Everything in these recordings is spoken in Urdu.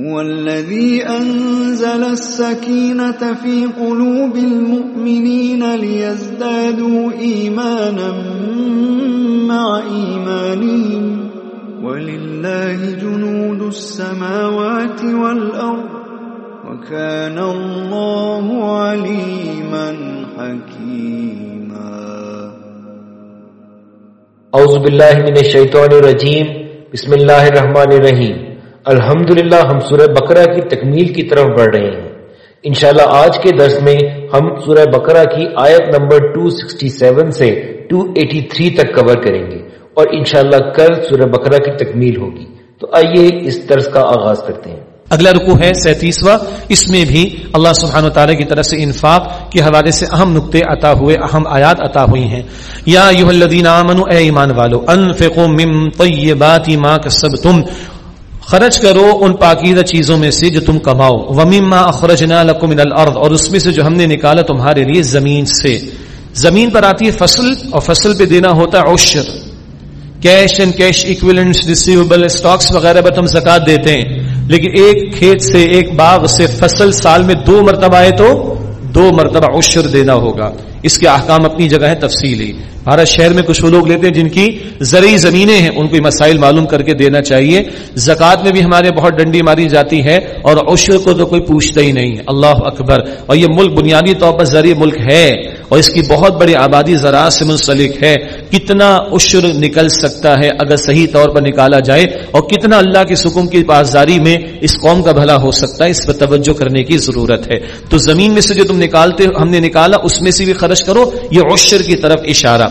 هو الذي أنزل السكينة في قلوب المؤمنين ليزدادوا إيمانا مع إيمانهم. ولله جنود السماوات والأرض، وكان الله عليما حكيما. اعوذ باللہ من الشیطان الرجیم بسم اللہ الرحمن الرحیم الحمدللہ ہم سورہ بقرہ کی تکمیل کی طرف بڑھ رہے ہیں۔ انشاءاللہ آج کے درس میں ہم سورہ بقرہ کی آیت نمبر 267 سے 283 تک کور کریں گے اور انشاءاللہ کل سورہ بقرہ کی تکمیل ہوگی۔ تو آئیے اس درس کا آغاز کرتے ہیں۔ اگلا رکو ہے سینتیسواں۔ اس میں بھی اللہ سبحانہ و تعالیٰ کی طرف سے انفاق کے حوالے سے اہم نقطے عطا ہوئے، اہم آیات عطا ہوئی ہیں۔ یا یو الذین آمنوا، اے ایمان والو، انفقوا من طیبات ما کسبتم خرچ کرو ان پاکیزہ چیزوں میں سے جو تم کماؤ۔ ومما اخرجنا لکم من الارض اور اس میں سے جو ہم نے نکالا تمہارے لیے زمین سے۔ زمین پر آتی ہے فصل اور فصل پہ دینا ہوتا ہے عشر۔ Cash and cash equivalents receivable stocks وغیرہ پر ہم زکات دیتے ہیں۔ لیکن ایک کھیت سے، ایک باغ سے فصل سال میں دو مرتبہ آئے تو دو مرتبہ عشر دینا ہوگا۔ اس کے احکام اپنی جگہ ہے تفصیلی۔ بھارت شہر میں کچھ وہ لوگ لیتے ہیں جن کی زرعی زمینیں ہیں، ان کو یہ مسائل معلوم کر کے دینا چاہیے۔ زکوٰۃ میں بھی ہمارے بہت ڈنڈی ماری جاتی ہے اور عشر کو تو کوئی پوچھتا ہی نہیں۔ ہے اللہ اکبر۔ اور یہ ملک بنیادی طور پر زرعی ملک ہے اور اس کی بہت بڑی آبادی زراعت سے منسلک ہے۔ کتنا عشر نکل سکتا ہے اگر صحیح طور پر نکالا جائے اور کتنا اللہ کے سکون کی پاسداری میں اس قوم کا بھلا ہو سکتا ہے، اس پر توجہ کرنے کی ضرورت ہے۔ تو زمین میں سے جو تم نکالتے، ہم نے نکالا، اس میں سے بھی خرچ کرو، یہ عشر کی طرف اشارہ۔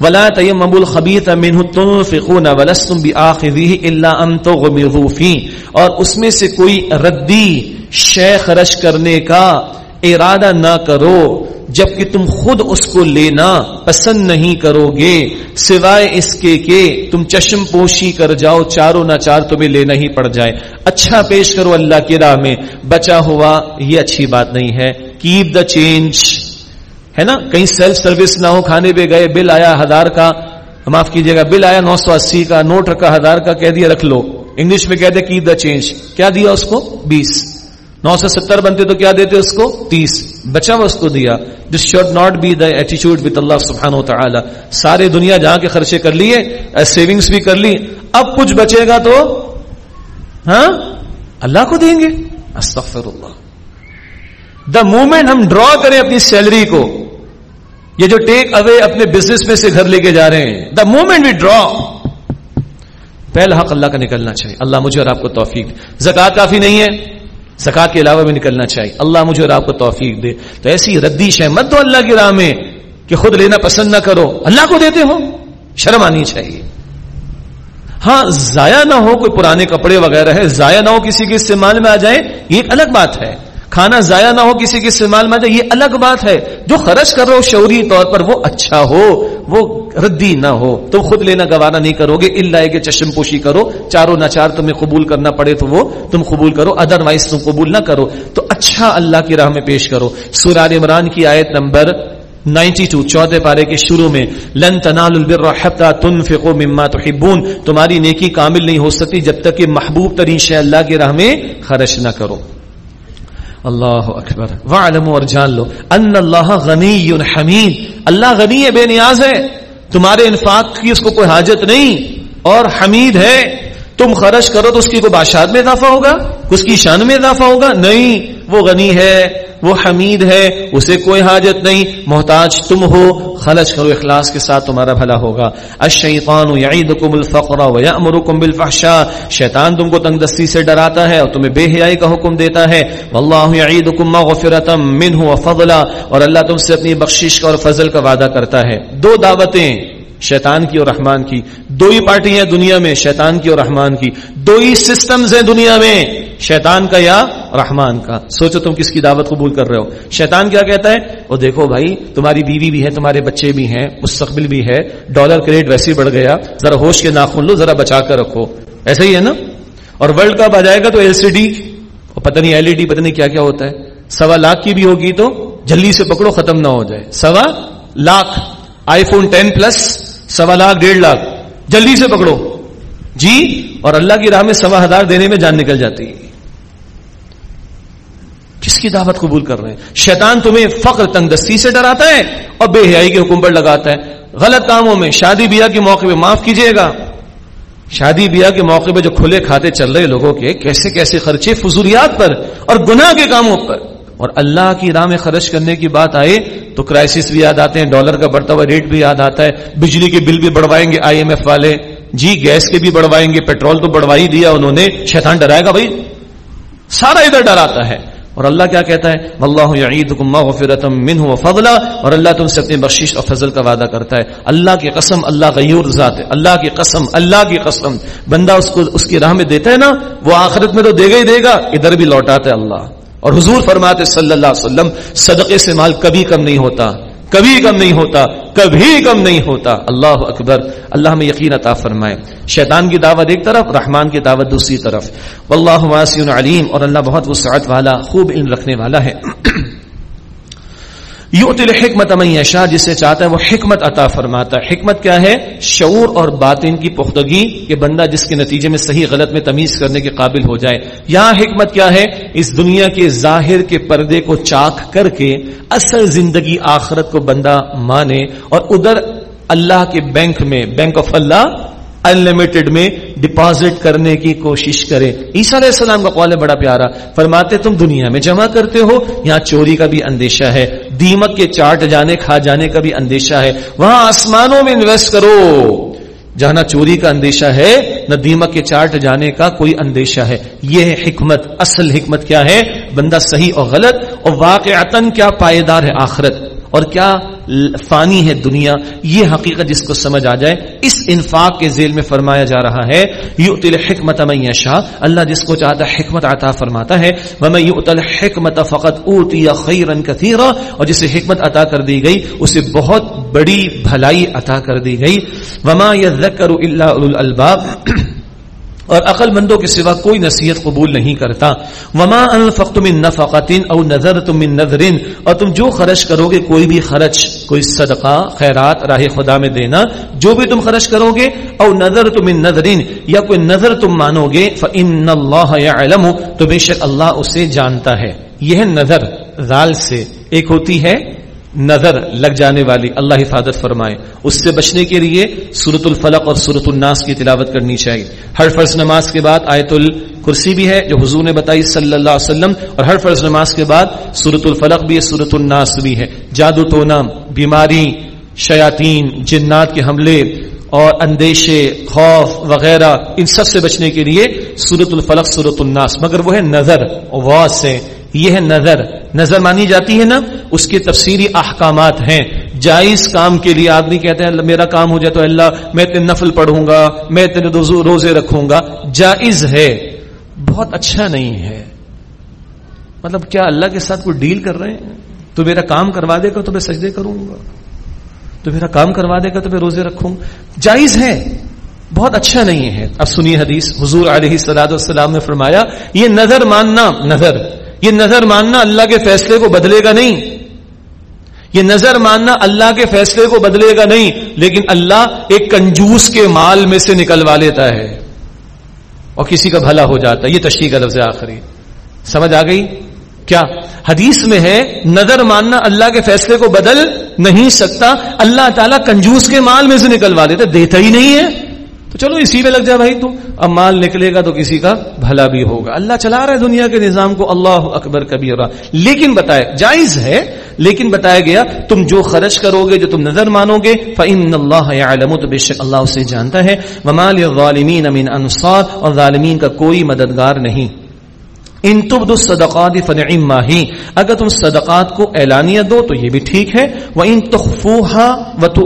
ولا تيمموا الخبيث منه تنفقون ولستم باخذيه الا ان تغمضوا فيه۔ اور اس میں سے کوئی ردی شے خرچ کرنے کا ارادہ نہ کرو، جبکہ تم خود اس کو لینا پسند نہیں کرو گے سوائے اس کے کہ تم چشم پوشی کر جاؤ، چاروں نہ چار تمہیں لینا ہی پڑ جائے۔ اچھا پیش کرو اللہ کی راہ میں۔ بچا ہوا، یہ اچھی بات نہیں ہے۔ کیپ دا چینج ہے نا؟ کہیں سیلف سروس نہ ہو، کھانے پہ گئے، بل آیا ہزار کا۔ معاف کیجیے گا، بل آیا نو سو اسی کا، نوٹ رکھا ہزار کا، کہہ دیا رکھ لو۔ انگلش میں کہتے کیپ دا چینج کیا دیا اس کو؟ بیس۔ نو سو ستر بنتے تو کیا دیتے اس کو؟ تیس۔ بچا وہ اس کو دیا۔ This should not be the ایٹیچیوڈ with اللہ سبحانہ و تعالی سارے دنیا جہاں کے خرچے کر لیے سیونگس بھی کر لی۔ اب کچھ بچے گا تو؟ ہاں؟ اللہ کو دیں گے۔ استغفر اللہ دا مومنٹ ہم ڈرا کریں اپنی سیلری کو، یہ جو ٹیک اوے اپنے بزنس میں سے گھر لے کے جا رہے ہیں دا مومنٹ وی ڈرا پہلا حق اللہ کا نکلنا چاہیے۔ اللہ مجھے اور آپ کو توفیق۔ زکات کافی نہیں ہے۔ زکات کے علاوہ بھی نکلنا چاہیے۔ اللہ مجھے اور آپ کو توفیق دے۔ تو ایسی ردی شہ مت دو اللہ کی راہ میں کہ خود لینا پسند نہ کرو۔ اللہ کو دیتے ہو، شرم آنی چاہیے۔ ہاں ضائع نہ ہو کوئی پرانے کپڑے وغیرہ ہے، ضائع نہ ہو کسی کے استعمال میں آ جائے، یہ ایک الگ بات ہے۔ کھانا ضائع نہ ہو کسی کے استعمال میں جائے، یہ الگ بات ہے۔ جو خرچ کر رہے ہو شعوری طور پر وہ اچھا ہو، وہ ردی نہ ہو۔ تم خود لینا گوارا نہیں کرو گے اللہ کے چشم پوشی کرو، چاروں نہ چار تمہیں قبول کرنا پڑے تو وہ تم قبول کرو ادر وائز تم قبول نہ کرو۔ تو اچھا اللہ کی راہ میں پیش کرو۔ سوران عمران کی آیت نمبر 92 چوتھے پارے کے شروع میں، لن تنال البر حتى تنفقوا مما تحبون۔ تمہاری نیکی کامل نہیں ہو سکتی جب تک کہ محبوب ترین شے اللہ کی راہ میں خرچ نہ کرو۔ اللہ اکبر وعلم اور جان لو. ان اللہ غنی حمید اللہ غنی ہے، بے نیاز ہے. تمہارے انفاق کی اس کو کوئی حاجت نہیں. اور حمید ہے. تم خرچ کرو تو اس کی کوئی بادشاہ میں اضافہ ہوگا، اس کی شان میں اضافہ ہوگا۔ نہیں، وہ غنی ہے، وہ حمید ہے، اسے کوئی حاجت نہیں۔ محتاج تم ہو خرچ کرو، اخلاص کے ساتھ تمہارا بھلا ہوگا۔ الشیطان یعیدکم الفقر ویأمرکم بالفحشاء۔ شیطان تم کو تنگ دستی سے ڈراتا ہے اور تمہیں بے حیائی کا حکم دیتا ہے۔ واللہ یعیدکم مغفرتا منہ وفضلا اور اللہ تم سے اپنی بخشش کا اور فضل کا وعدہ کرتا ہے۔ دو دعوتیں۔ شیطان کی اور رحمان کی دو ہی پارٹی ہیں دنیا میں، شیطان کی اور رحمان کی۔ دو ہی سسٹمز ہیں دنیا میں، شیطان کا یا رحمان کا۔ سوچو تم کس کی دعوت قبول کر رہے ہو۔ شیطان کیا کہتا ہے؟ وہ دیکھو بھائی، تمہاری بیوی بھی ہے، تمہارے بچے بھی ہیں، مستقبل بھی ہے۔ ڈالر کریٹ ویسے ہی بڑھ گیا۔ ذرا ہوش کے ناخن لو، ذرا بچا کر رکھو۔ ایسا ہی ہے نا؟ اور ورلڈ کپ آ جائے گا تو ایل سی ڈی پتہ نہیں ایل ای ڈی پتہ نہیں کیا کیا ہوتا ہے۔ سوا لاکھ کی بھی ہوگی تو جلدی سے پکڑو، ختم نہ ہو جائے۔ سوا lakh. IPhone ten plus سوا لاکھ، ڈیڑھ لاکھ۔ جلدی سے پکڑو۔ جی اور اللہ کی راہ میں سوا ہزار دینے میں جان نکل جاتی۔ ہے کی دعوت قبول کر رہے ہیں؟ شیطان تمہیں فقر تنگ دستی سے ڈراتا ہے اور بے حیائی کے حکم پر لگاتا ہے۔ غلط کاموں میں شادی بیاہ کے موقع پہ معاف کیجیے گا۔ شادی بیاہ کے موقع پہ جو کھلے کھاتے چل رہے لوگوں کے، کیسے کیسے خرچے فضولیات پر اور گناہ کے کاموں پر۔ اور اللہ کی راہ میں خرچ کرنے کی بات آئے تو کرائسس بھی یاد آتے ہیں ڈالر کا بڑھتا ہوا ریٹ بھی یاد آتا ہے، بجلی کے بل بھی بڑھوائیں گے آئی ایم ایف والے جی گیس کے بھی بڑھوائیں گے پیٹرول تو بڑھوا ہی دیا انہوں نے، شیطان ڈرائے گا بھائی۔ سارا ادھر ڈراتا ہے۔ اور اللہ کیا کہتا ہے؟ اللہ یعیدکم مغفرتا منہ وفضلا اور اللہ تم سے اپنی بخشش اور فضل کا وعدہ کرتا ہے۔ اللہ کی قسم، اللہ غیور ذات ہے۔ اللہ کی قسم، اللہ کی قسم۔ بندہ اس کو، اس کی راہ میں دیتا ہے نا، وہ آخرت میں تو دے گا ہی دے گا، ادھر بھی لوٹاتا ہے اللہ۔ اور حضور فرماتے صلی اللہ علیہ وسلم، صدقے سے مال کبھی کم نہیں ہوتا، کبھی کم نہیں ہوتا، کبھی کم نہیں ہوتا. اللہ اکبر. اللہ میں یقین عطا فرمائے. شیطان کی دعوت ایک طرف، رحمان کی دعوت دوسری طرف. واللہ واسع علیم اور اللہ بہت وسعت والا، خوب علم رکھنے والا ہے. یوتل حکمت یشا جسے چاہتا ہے وہ حکمت عطا فرماتا ہے۔ حکمت کیا ہے؟ شعور اور باطن کی پختگی، کہ بندہ جس کے نتیجے میں صحیح غلط میں تمیز کرنے کے قابل ہو جائے۔ یہاں حکمت کیا ہے؟ اس دنیا کے ظاہر کے پردے کو چاک کر کے اصل زندگی آخرت کو بندہ مانے اور ادھر اللہ کے بینک میں، بینک آف اللہ انلمیٹڈ میں ڈپازٹ کرنے کی کوشش کرے عیسیٰ علیہ السلام کا قول ہے بڑا پیارا۔ فرماتے تم دنیا میں جمع کرتے ہو، یہاں چوری کا بھی اندیشہ ہے۔ دیمک کے چاٹ جانے، کھا جانے کا بھی اندیشہ ہے۔ وہاں آسمانوں میں انویسٹ کرو۔ جہاں نہ چوری کا اندیشہ ہے، نہ دیمک کے چاٹ جانے کا کوئی اندیشہ ہے۔ یہ ہے حکمت، اصل حکمت کیا ہے؟ بندہ صحیح اور غلط اور واقع کیا پائیدار ہے آخرت؟ اور کیا فانی ہے دنیا؟ یہ حقیقت جس کو سمجھ آ جائے، اس انفاق کے ذیل میں فرمایا جا رہا ہے یو تل حکمت شاہ اللہ جس کو چاہتا حکمت عطا فرماتا ہے وہ یو تل حکمت فقط اوتی یا خیرن کثیرا، اور جسے حکمت عطا کر دی گئی، اسے بہت بڑی بھلائی عطا کر دی گئی۔ وما یذکر الا الباب اور عقل مندوں کے سوا کوئی نصیحت قبول نہیں کرتا۔ وما انفقت من نفقت او نظرت من نظر اور تم جو خرچ کرو گے کوئی بھی خرچ، کوئی صدقہ، خیرات، راہ خدا میں دینا، جو بھی تم خرچ کرو گے او نظرت من نظر یا کوئی نظر تم مانو گے فان اللہ يعلم۔ تو بے شک اللہ اسے جانتا ہے۔ یہ نظر ذال سے ایک ہوتی ہے۔ نظر لگ جانے والی اللہ حفاظت فرمائے۔ اس سے بچنے کے لیے سورت الفلق اور سورت الناس کی تلاوت کرنی چاہیے۔ ہر فرض نماز کے بعد آیت الکرسی بھی ہے جو حضور نے بتائی صلی اللہ علیہ وسلم، اور ہر فرض نماز کے بعد سورت الفلق بھی ہے سورت الناس بھی ہے۔ جادو ٹونا بیماری، شیاطین، جنات کے حملے، اور اندیشے، خوف وغیرہ، ان سب سے بچنے کے لیے سورت الفلق سورت الناس۔ مگر وہ ہے نظر سے یہ ہے نظر۔ نظر مانی جاتی ہے نا؟ اس کے تفسیری احکامات ہیں۔ جائز کام کے لیے آدمی کہتے ہیں میرا کام ہو جائے تو اللہ، میں تیرے نفل پڑھوں گا، میں تیرے روزے رکھوں گا۔ جائز ہے۔ بہت اچھا نہیں ہے۔ مطلب کیا اللہ کے ساتھ کوئی ڈیل کر رہے ہیں؟ تو میرا کام کروا دے گا تو میں سجدے کروں گا۔ تو میرا کام کروا دے گا تو میں روزے رکھوں۔ گا جائز ہے۔ بہت اچھا نہیں ہے۔ اب سنیے حدیث۔ حضور علیہ سلاد والسلام نے فرمایا، یہ نظر ماننا نظر۔ یہ نظر ماننا اللہ کے فیصلے کو بدلے گا نہیں۔ یہ نظر ماننا اللہ کے فیصلے کو بدلے گا نہیں، لیکن اللہ ایک کنجوس کے مال میں سے نکلوا لیتا ہے۔ اور کسی کا بھلا ہو جاتا ہے۔ یہ تشریح کا لفظ آخری۔ سمجھ آ گئی؟ کیا؟ حدیث میں ہے، نظر ماننا اللہ کے فیصلے کو بدل نہیں سکتا، اللہ تعالیٰ کنجوس کے مال میں سے نکلوا دیتا دیتا ہی نہیں ہے۔ تو چلو اسی میں لگ جا بھائی تو۔ اب مال نکلے گا تو کسی کا بھلا بھی ہوگا۔ اللہ چلا رہا ہے دنیا کے نظام کو۔ اللہ اکبر کبھی لیکن بتایا، جائز ہے، لیکن بتایا گیا، تم جو خرچ کرو گے، جو تم نظر مانو گے فعن اللہ علم تو بے شک اللہ اسے جانتا ہے۔ ممال غالمین امین انصار اور ظالمین کا کوئی مددگار نہیں۔ ان تب صدقات فن ماہی اگر تم صدقات کو اعلانیہ دو تو یہ بھی ٹھیک ہے۔ وہ ان تخفوہا و تو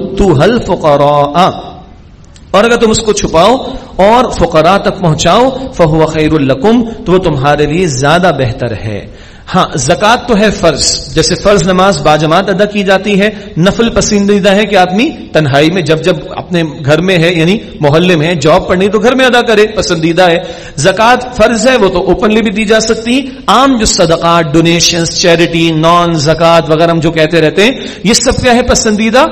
اور اگر تم اس کو چھپاؤ اور فقراء تک پہنچاؤ، فہو خیر القم تو وہ تمہارے لیے زیادہ بہتر ہے۔ ہاں زکات تو ہے فرض، جیسے فرض نماز باجماعت ادا کی جاتی ہے، نفل پسندیدہ ہے کہ آدمی تنہائی میں جب جب اپنے گھر میں ہے یعنی محلے میں ہے، جاب پڑھنی تو گھر میں ادا کرے، پسندیدہ ہے۔ زکات فرض ہے، وہ تو اوپنلی بھی دی جا سکتی۔ عام جو صدقات ڈونیشن چیریٹی نان زکات وغیرہ ہم جو کہتے رہتے ہیں، یہ سب کیا ہے پسندیدہ؟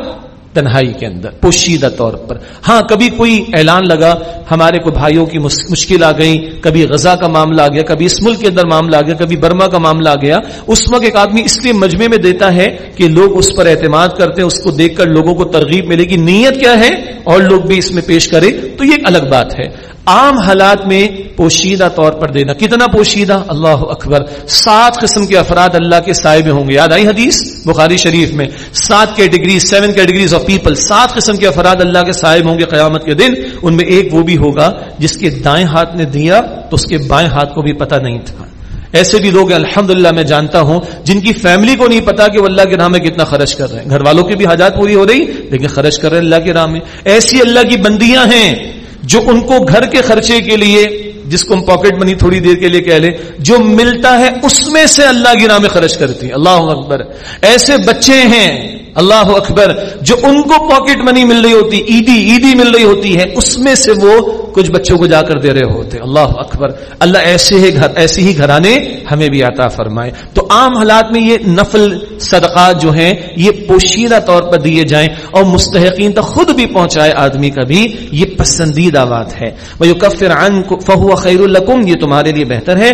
تنہائی کے اندر، پوشیدہ طور پر۔ ہاں کبھی کوئی اعلان لگا، ہمارے کو بھائیوں کی مشکل آ گئی کبھی غزہ کا معاملہ آ گیا، کبھی اس ملک کے اندر معاملہ آ گیا، کبھی برما کا معاملہ آ گیا۔ اس وقت ایک آدمی اس لیے مجمے میں دیتا ہے کہ لوگ اس پر اعتماد کرتے ہیں، اس کو دیکھ کر لوگوں کو ترغیب ملے گی۔ نیت کیا ہے؟ اور لوگ بھی اس میں پیش کرے تو یہ ایک الگ بات ہے۔ عام حالات میں پوشیدہ طور پر دینا، کتنا پوشیدہ؟ اللہ اکبر۔ سات قسم کے افراد اللہ کے سائے میں ہوں گے۔ یاد آئی حدیث؟ بخاری شریف میں۔ سات categories seven categories of people سات قسم کے افراد اللہ کے سائے میں ہوں گے قیامت کے دن، ان میں ایک وہ بھی ہوگا جس کے دائیں ہاتھ نے دیا، تو اس کے بائیں ہاتھ کو بھی پتہ نہیں تھا۔ ایسے بھی لوگ الحمد میں جانتا ہوں، جن کی فیملی کو نہیں پتا کہ وہ اللہ کے نام میں کتنا خرچ کر رہے ہیں۔ گھر والوں کی بھی حاجات پوری ہو رہی، لیکن خرچ کر رہے ہیں اللہ کے نام میں۔ ایسی اللہ کی بندیاں ہیں جو ان کو گھر کے خرچے کے لیے، جس کو ہم پاکٹ منی تھوڑی دیر کے لیے کہہ لیں، جو ملتا ہے اس میں سے اللہ کی نام خرچ کرتی ہیں۔ اللہ اکبر۔ ایسے بچے ہیں اللہ اکبر، جو ان کو پاکٹ منی مل رہی ہوتی عیدی عیدی مل رہی ہوتی ہے، اس میں سے وہ کچھ بچوں کو جا کر دے رہے ہوتے۔ اللہ اکبر، اللہ ایسے ہی گھر، ایسے ہی گھرانے ہمیں بھی عطا فرمائے۔ تو عام حالات میں یہ نفل صدقات جو ہیں، یہ پوشیدہ طور پر دیے جائیں اور مستحقین تک خود بھی پہنچائے آدمی کا بھی یہ پسندیدہ بات ہے۔ وہ کفر عن فہو خیر القم یہ تمہارے لیے بہتر ہے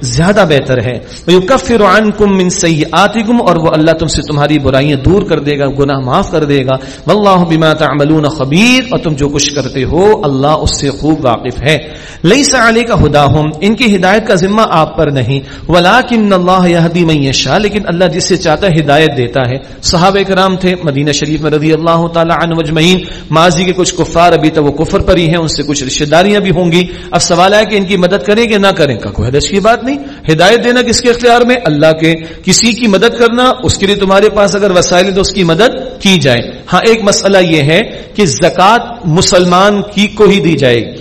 زیادہ بہتر ہے۔ وہ کفر عنکم من سیئاتکم اور وہ اللہ تم سے تمہاری برائیاں دور کر دے گا، گناہ معاف کر دے گا۔ واللہ بما تعملون خبیر اور تم جو کچھ کرتے ہو، اللہ اس سے خوب واقف ہے۔ لیس علیک ہداہم ان کی ہدایت کا ذمہ آپ پر نہیں۔ ولیکن اللہ یہدی من یشاء لیکن اللہ جس سے چاہتا ہے ہدایت دیتا ہے۔ صحابہ کرام تھے، مدینہ شریف میں رضی اللہ تعالی عنہ اجمعین۔ ماضی کے کچھ کفار ابھی تک وہ کفر پر ہی ہیں، ان سے کچھ رشتہ داریاں بھی ہوں گی۔ اب سوال ہے کہ ان کی مدد کریں کہ نہ کریں، کا کوئی حدث کی بات نہیں۔ ہدایت دینا کس کے اختیار میں؟ اللہ کے۔ کسی کی مدد کرنا، اس کے لیے تمہارے پاس اگر وسائل تو اس کی مدد کی جائے۔ ہاں ایک مسئلہ یہ ہے کہ زکوٰۃ مسلمان کی کو ہی دی جائے گی۔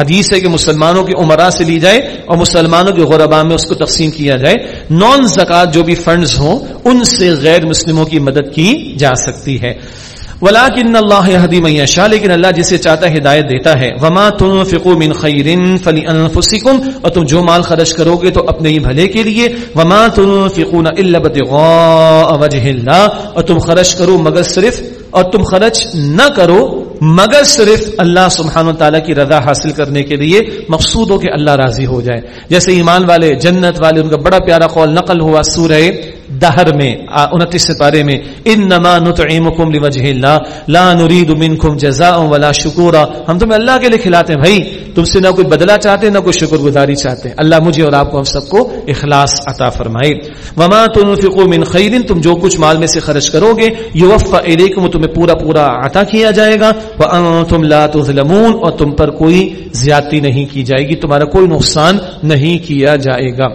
حدیث ہے کہ مسلمانوں کے عمرہ سے لی جائے اور مسلمانوں کے غربا میں اس کو تقسیم کیا جائے۔ نان زکات جو بھی فنڈز ہوں، ان سے غیر مسلموں کی مدد کی جا سکتی ہے۔ ولاکن اللہ يهدي من يشاء، لیکن اللہ جسے چاہتا ہدایت دیتا ہے۔ وما تنفقوا من خير فلانفسكم اور تم جو مال خرچ کرو گے تو اپنے ہی بھلے کے لیے۔ وما تنفقون الا ابتغاء وجه الله، اور تم خرچ کرو مگر صرف، اور تم خرچ نہ کرو مگر صرف اللہ سبحانہ و تعالیٰ کی رضا حاصل کرنے کے لیے مقصود ہو کہ اللہ راضی ہو جائے۔ جیسے ایمان والے، جنت والے، ان کا بڑا پیارا قول نقل ہوا سورہ دہر میں انتیس سپارے میں ان نما نطعمکم لوجہ اللہ، لا نريد منکم جزاء ولا شکورا۔ ہم تمہیں اللہ کے لیے کھلاتے ہیں، بھائی، تم سے نہ کوئی بدلہ چاہتے، نہ کوئی شکر گزاری چاہتے۔ ہیں اللہ مجھے اور آپ کو، ہم سب کو اخلاص عطا فرمائے۔ وما تنفقوا من خیر تم جو کچھ مال میں سے خرچ کرو گے یوفى الیکم تمہیں پورا پورا عطا کیا جائے گا۔ وانتم لا تظلمون، اور تم پر کوئی زیادتی نہیں کی جائے گی، تمہارا کوئی نقصان نہیں کیا جائے گا۔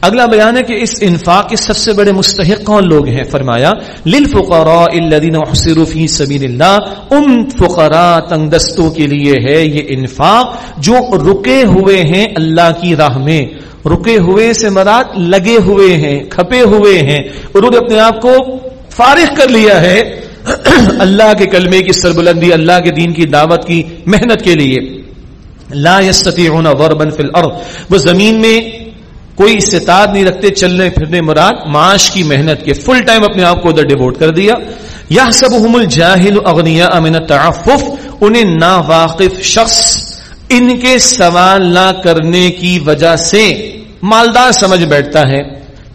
اگلا بیان ہے کہ اس انفاق کے سب سے بڑے مستحق کون لوگ ہیں؟ فرمایا، للفقراء الذين احصروا في سبيل الله ان فقراء تنگ دستوں کے لیے ہے یہ انفاق جو رکے ہوئے ہیں اللہ کی راہ میں۔ رکے ہوئے سے مراد لگے ہوئے ہیں، کھپے ہوئے ہیں۔ انہوں نے اپنے آپ کو فارغ کر لیا ہے اللہ کے کلمے کی سربلندی، اللہ کے دین کی دعوت کی محنت کے لیے۔ لا يستطيعون ضربا في الارض۔ وہ زمین میں کوئی استطاعت نہیں رکھتے چلنے پھرنے مراد، معاش کی محنت کے فل ٹائم اپنے آپ کو ادھر ڈیوٹ کر دیا۔ یا سب الجاہل اغنیا امن تعفف انہیں نا واقف شخص ان کے سوال نہ کرنے کی وجہ سے مالدار سمجھ بیٹھتا ہے۔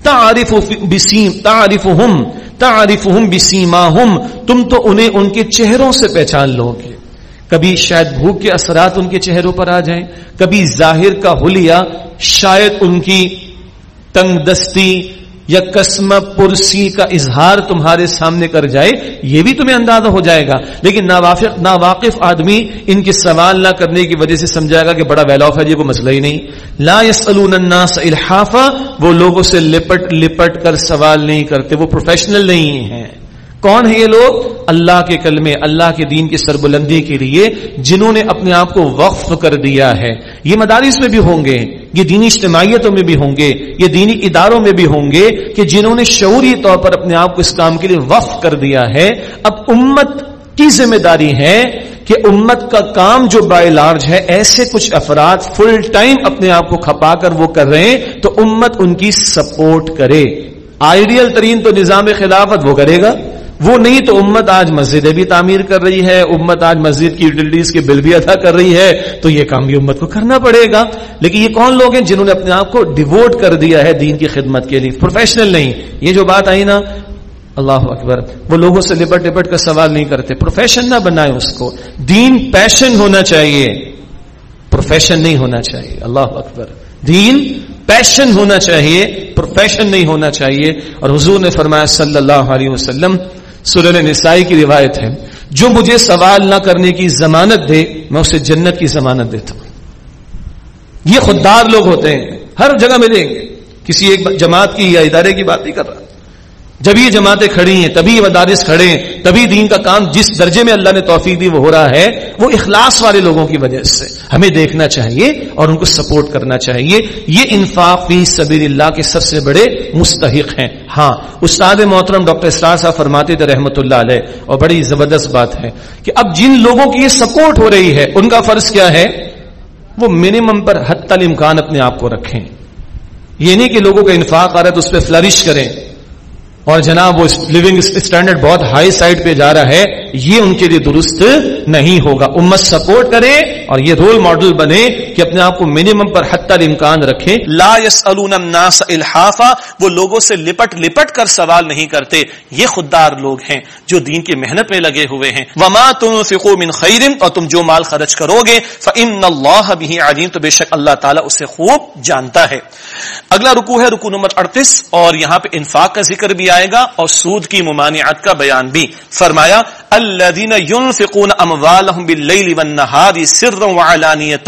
تعارف بسیم تعارف ہم تعارف ہم بسیما ہم تم تو انہیں ان کے چہروں سے پہچان لو گے۔ کبھی شاید بھوک کے اثرات ان کے چہروں پر آ جائیں، کبھی ظاہر کا حلیہ، شاید ان کی تنگ دستی یا قسم پرسی کا اظہار تمہارے سامنے کر جائے، یہ بھی تمہیں اندازہ ہو جائے گا۔ لیکن ناواقف ناواقف آدمی ان کے سوال نہ کرنے کی وجہ سے سمجھائے گا کہ بڑا ویل آف ہے جی، یہ کوئی مسئلہ ہی نہیں۔ لا يسألون الناس الحافا وہ لوگوں سے لپٹ لپٹ کر سوال نہیں کرتے، وہ پروفیشنل نہیں ہیں۔ کون ہے یہ لوگ؟ اللہ کے کلمے، اللہ کے دین کی سربلندی کے لیے جنہوں نے اپنے آپ کو وقف کر دیا ہے۔ یہ مدارس میں بھی ہوں گے، یہ دینی اجتماعیتوں میں بھی ہوں گے، یہ دینی اداروں میں بھی ہوں گے کہ جنہوں نے شعوری طور پر اپنے آپ کو اس کام کے لیے وقف کر دیا ہے۔ اب امت کی ذمہ داری ہے کہ امت کا کام جو بائی لارج ہے، ایسے کچھ افراد فل ٹائم اپنے آپ کو کھپا کر وہ کر رہے ہیں، تو امت ان کی سپورٹ کرے۔ آئیڈیل ترین تو نظام خلافت وہ کرے گا۔ وہ نہیں تو امت آج مسجدیں بھی تعمیر کر رہی ہے، امت آج مسجد کی یوٹیلٹیز کے بل بھی ادا کر رہی ہے، تو یہ کام بھی امت کو کرنا پڑے گا۔ لیکن یہ کون لوگ ہیں جنہوں نے اپنے آپ کو ڈیووٹ کر دیا ہے دین کی خدمت کے لیے؟ پروفیشنل نہیں۔ یہ جو بات آئی نا اللہ اکبر وہ لوگوں سے لپٹ لپٹ کا سوال نہیں کرتے۔ پروفیشن نہ بنائے اس کو۔ دین پیشن ہونا چاہیے۔ پروفیشن نہیں ہونا چاہیے۔ اللہ اکبر دین پیشن ہونا چاہیے۔ پروفیشن نہیں ہونا چاہیے۔ اور حضور نے فرمایا صلی اللہ علیہ وسلم سورہ نسائی کی روایت ہے، جو مجھے سوال نہ کرنے کی ضمانت دے، میں اسے جنت کی ضمانت دیتا ہوں۔ یہ خوددار لوگ ہوتے ہیں، ہر جگہ ملیں گے۔ کسی ایک جماعت کی یا ادارے کی بات نہیں کر رہا۔ جب یہ جماعتیں کھڑی ہیں، تبھی یہ مدارس کھڑے ہیں، تبھی دین کا کام جس درجے میں اللہ نے توفیق دی وہ ہو رہا ہے، وہ اخلاص والے لوگوں کی وجہ سے۔ ہمیں دیکھنا چاہیے اور ان کو سپورٹ کرنا چاہیے۔ یہ انفاق فی سبیل اللہ کے سب سے بڑے مستحق ہیں۔ ہاں استاد محترم ڈاکٹر اسرار صاحب فرماتے تھے رحمت اللہ علیہ، اور بڑی زبردست بات ہے کہ اب جن لوگوں کی یہ سپورٹ ہو رہی ہے، ان کا فرض کیا ہے؟ وہ منیمم پر حت الامکان اپنے آپ کو رکھیں۔ یہ نہیں کہ لوگوں کا انفاق آ رہا ہے تو اس پہ فلرش کریں۔ اور جناب وہ لیونگ اسٹینڈرڈ بہت ہائی سائڈ پہ جا رہا ہے۔ یہ ان کے لیے درست نہیں ہوگا۔ امت سپورٹ کرے اور یہ رول ماڈل بنے کہ اپنے آپ کو منیمم پر حتی الامکان رکھے لا يسألون الناس الحافا، وہ لوگوں سے لپٹ لپٹ کر سوال نہیں کرتے۔ یہ خوددار لوگ ہیں جو دین کی محنت میں لگے ہوئے ہیں۔ وما تنفقوا من خیر اور تم جو مال خرچ کرو گے فان اللہ به علیم تو بے شک اللہ تعالی اسے خوب جانتا ہے۔ اگلا رکو ہے رکو نمبر 38 اور یہاں پہ انفاق کا ذکر بھی آئے گا اور سود کی ممانعت کا بیان بھی۔ فرمایا الذين ينفقون اموالهم بالليل والنهار سرا وعلانيه